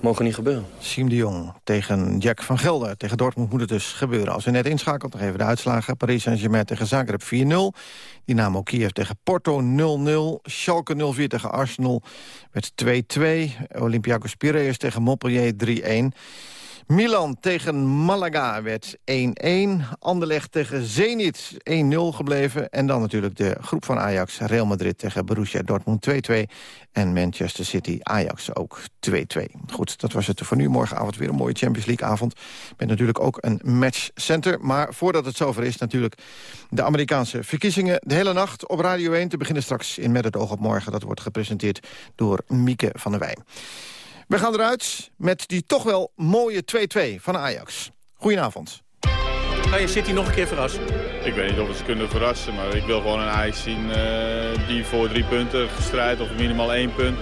Speaker 20: mogen niet gebeuren.
Speaker 15: Siem de Jong tegen Jack van Gelder. Tegen Dortmund moet het dus gebeuren. Als u net inschakelt, nog even de uitslagen. Paris Saint-Germain tegen Zagreb 4-0. Dynamo Kiev tegen Porto 0-0. Schalke 0-4 tegen Arsenal werd 2-2. Olympiakos Piraeus tegen Montpellier 3-1. Milan tegen Malaga werd 1-1. Anderlecht tegen Zenit 1-0 gebleven. En dan natuurlijk de groep van Ajax. Real Madrid tegen Borussia Dortmund 2-2. En Manchester City Ajax ook 2-2. Goed, dat was het voor nu. Morgenavond weer een mooie Champions League avond. Met natuurlijk ook een matchcenter. Maar voordat het zover is natuurlijk de Amerikaanse verkiezingen. De hele nacht op Radio 1 te beginnen straks in Met het oog op morgen. Dat wordt gepresenteerd door Mieke van der Wijn. We gaan eruit met die toch wel mooie 2-2 van Ajax. Goedenavond.
Speaker 19: Ga je City nog een keer verrassen?
Speaker 21: Ik weet niet of we ze kunnen verrassen, maar ik wil gewoon een Ajax zien uh, die voor drie punten gestrijdt of minimaal één punt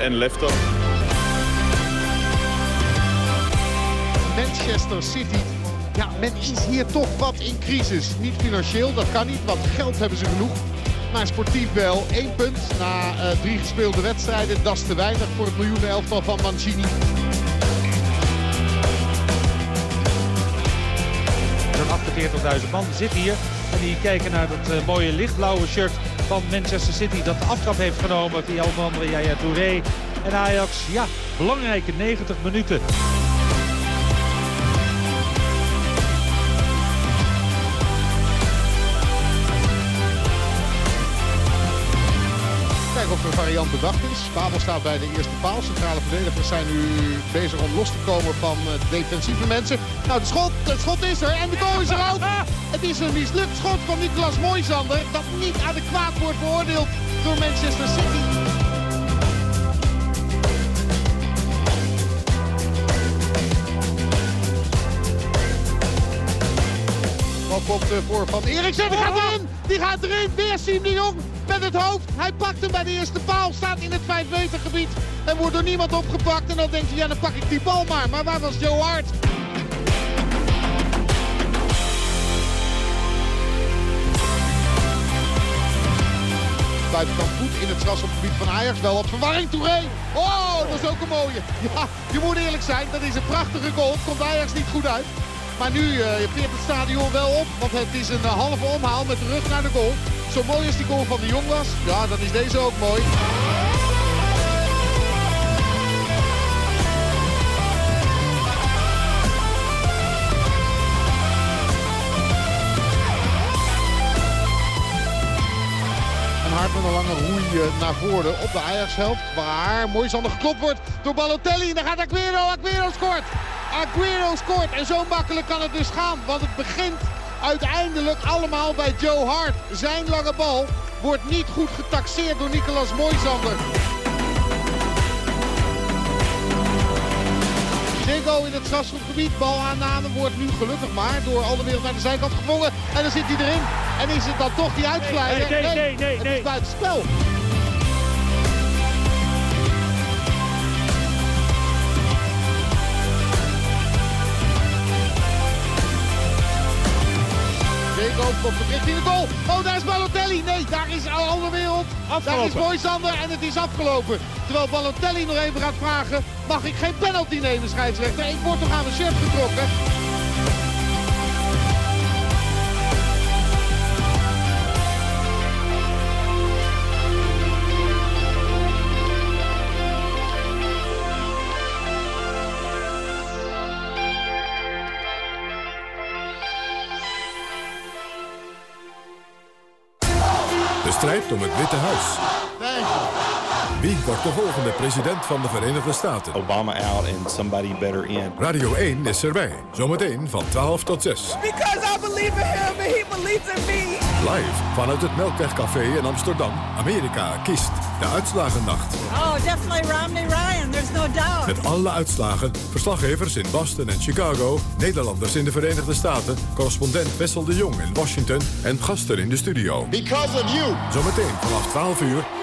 Speaker 21: en left op.
Speaker 1: Manchester City. Ja, men is hier toch wat in crisis. Niet financieel, dat kan niet, want geld hebben ze genoeg. Maar sportief wel. één punt na uh, drie gespeelde wedstrijden. Dat is te weinig voor het miljoenen elftal van Mancini.
Speaker 2: Zo'n 48.000 man zitten hier. En die kijken naar dat uh, mooie lichtblauwe shirt van Manchester City. Dat de aftrap heeft genomen via onder andere Yaya Touré. En Ajax, ja, belangrijke 90 minuten.
Speaker 1: Variant bedacht is. Babel staat bij de eerste paal. Centrale verdedigers zijn nu bezig om los te komen van eh, de defensieve mensen. Nou, de schot, het schot is er en de goal is er ook. *laughs* Het is een mislukt schot van Nicolas Mooisander. Dat niet adequaat wordt beoordeeld door Manchester City. Bal komt voor van Eriksen. Die gaat erin. Die gaat erin. Weer Siem de Jong met het hoofd. Hij pakt hem bij de eerste paal. Staat in het 5 meter gebied. En wordt door niemand opgepakt. En dan denkt hij, ja dan pak ik die bal maar. Maar waar was Joe Hart? Buitenkant goed in het strafschopgebied van Ajax. Wel op verwarring. Touré. Oh, dat is ook een mooie. Ja, je moet eerlijk zijn. Dat is een prachtige goal. Komt Ajax niet goed uit. Maar nu uh, veert het stadion wel op. Want het is een uh, halve omhaal met de rug naar de goal. Zo mooi als die goal van de Jong was. Ja, dan is deze ook mooi. Lange roei naar voren op de Ajax-helft. Waar mooi Sander geklopt wordt door Balotelli. En dan gaat Aguero. Aguero scoort. Aguero scoort. En zo makkelijk kan het dus gaan. Want het begint uiteindelijk allemaal bij Joe Hart. Zijn lange bal wordt niet goed getaxeerd door Nicolas Moisander. Zego in het strafschopgebied. Balaanname wordt nu gelukkig maar door al de wereld naar de zijkant gedwongen. En dan zit hij erin. En is het dan toch die uitglijder?
Speaker 2: Nee, nee, nee, nee,
Speaker 1: Het
Speaker 2: nee.
Speaker 1: is buitenspel. Zego komt op richting de goal. Oh, daar is Balotelli. Nee, daar is al de wereld. Daar is. Moisander en het is afgelopen. Terwijl Balotelli nog even gaat vragen... mag ik geen penalty nemen, scheidsrechter? Ik word toch aan mijn shirt getrokken?
Speaker 6: Om het Witte Huis. Wie wordt de volgende president van de Verenigde Staten?
Speaker 22: Obama out and somebody better in.
Speaker 6: Radio 1 is erbij. Zometeen van 12 tot 6.
Speaker 14: Because I believe in him and he believes in me.
Speaker 6: Live vanuit het Melkwegcafé in Amsterdam. Amerika kiest de uitslagennacht.
Speaker 23: Oh, definitely Romney Ryan. There's no doubt.
Speaker 6: Met alle uitslagen, verslaggevers in Boston en Chicago... Nederlanders in de Verenigde Staten... correspondent Wessel de Jong in Washington... en gasten in de studio.
Speaker 1: Because of you.
Speaker 6: Zometeen vanaf 12 uur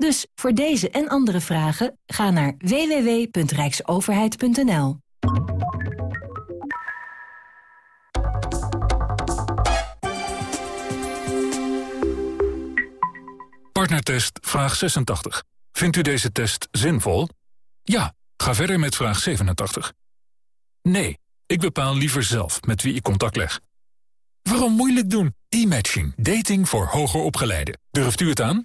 Speaker 24: Dus voor deze en andere vragen ga naar www.rijksoverheid.nl.
Speaker 25: Partnertest vraag 86. Vindt u deze test zinvol? Ja, ga verder met vraag 87. Nee, ik bepaal liever zelf met wie ik contact leg. Waarom moeilijk doen? E-matching. Dating voor hoger opgeleiden. Durft u het aan?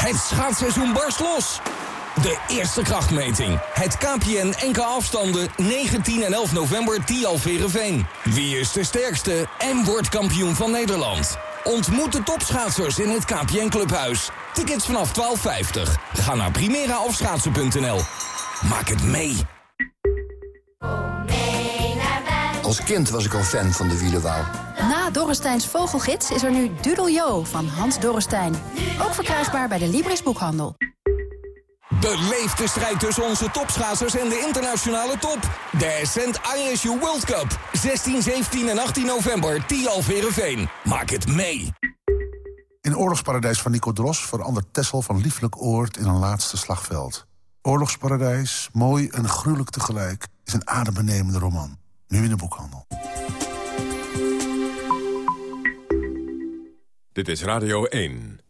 Speaker 26: Het schaatsseizoen barst los. De eerste krachtmeting. Het KPN NK afstanden 19 en 11 november Tialverenveen. Wie is de sterkste en wordt kampioen van Nederland? Ontmoet de topschaatsers in het KPN Clubhuis. Tickets vanaf 12,50. Ga naar primeraofschaatsen.nl. Maak het mee.
Speaker 27: Als kind was ik al fan van de wielenwouw.
Speaker 28: Na Dorresteins Vogelgids is er nu Doodle van Hans Dorrestein. Ook verkrijgbaar bij de Libris Boekhandel.
Speaker 26: Beleef de strijd tussen onze topschaatsers en de internationale top. De Ascent ISU World Cup. 16, 17 en 18 november. Tialverenveen. Maak het mee.
Speaker 29: In Oorlogsparadijs van Nico Dros verandert Tessel van lieflijk oord in een laatste slagveld. Oorlogsparadijs, mooi en gruwelijk tegelijk, is een adembenemende roman. Nu in de boekhandel.
Speaker 6: Dit is Radio 1.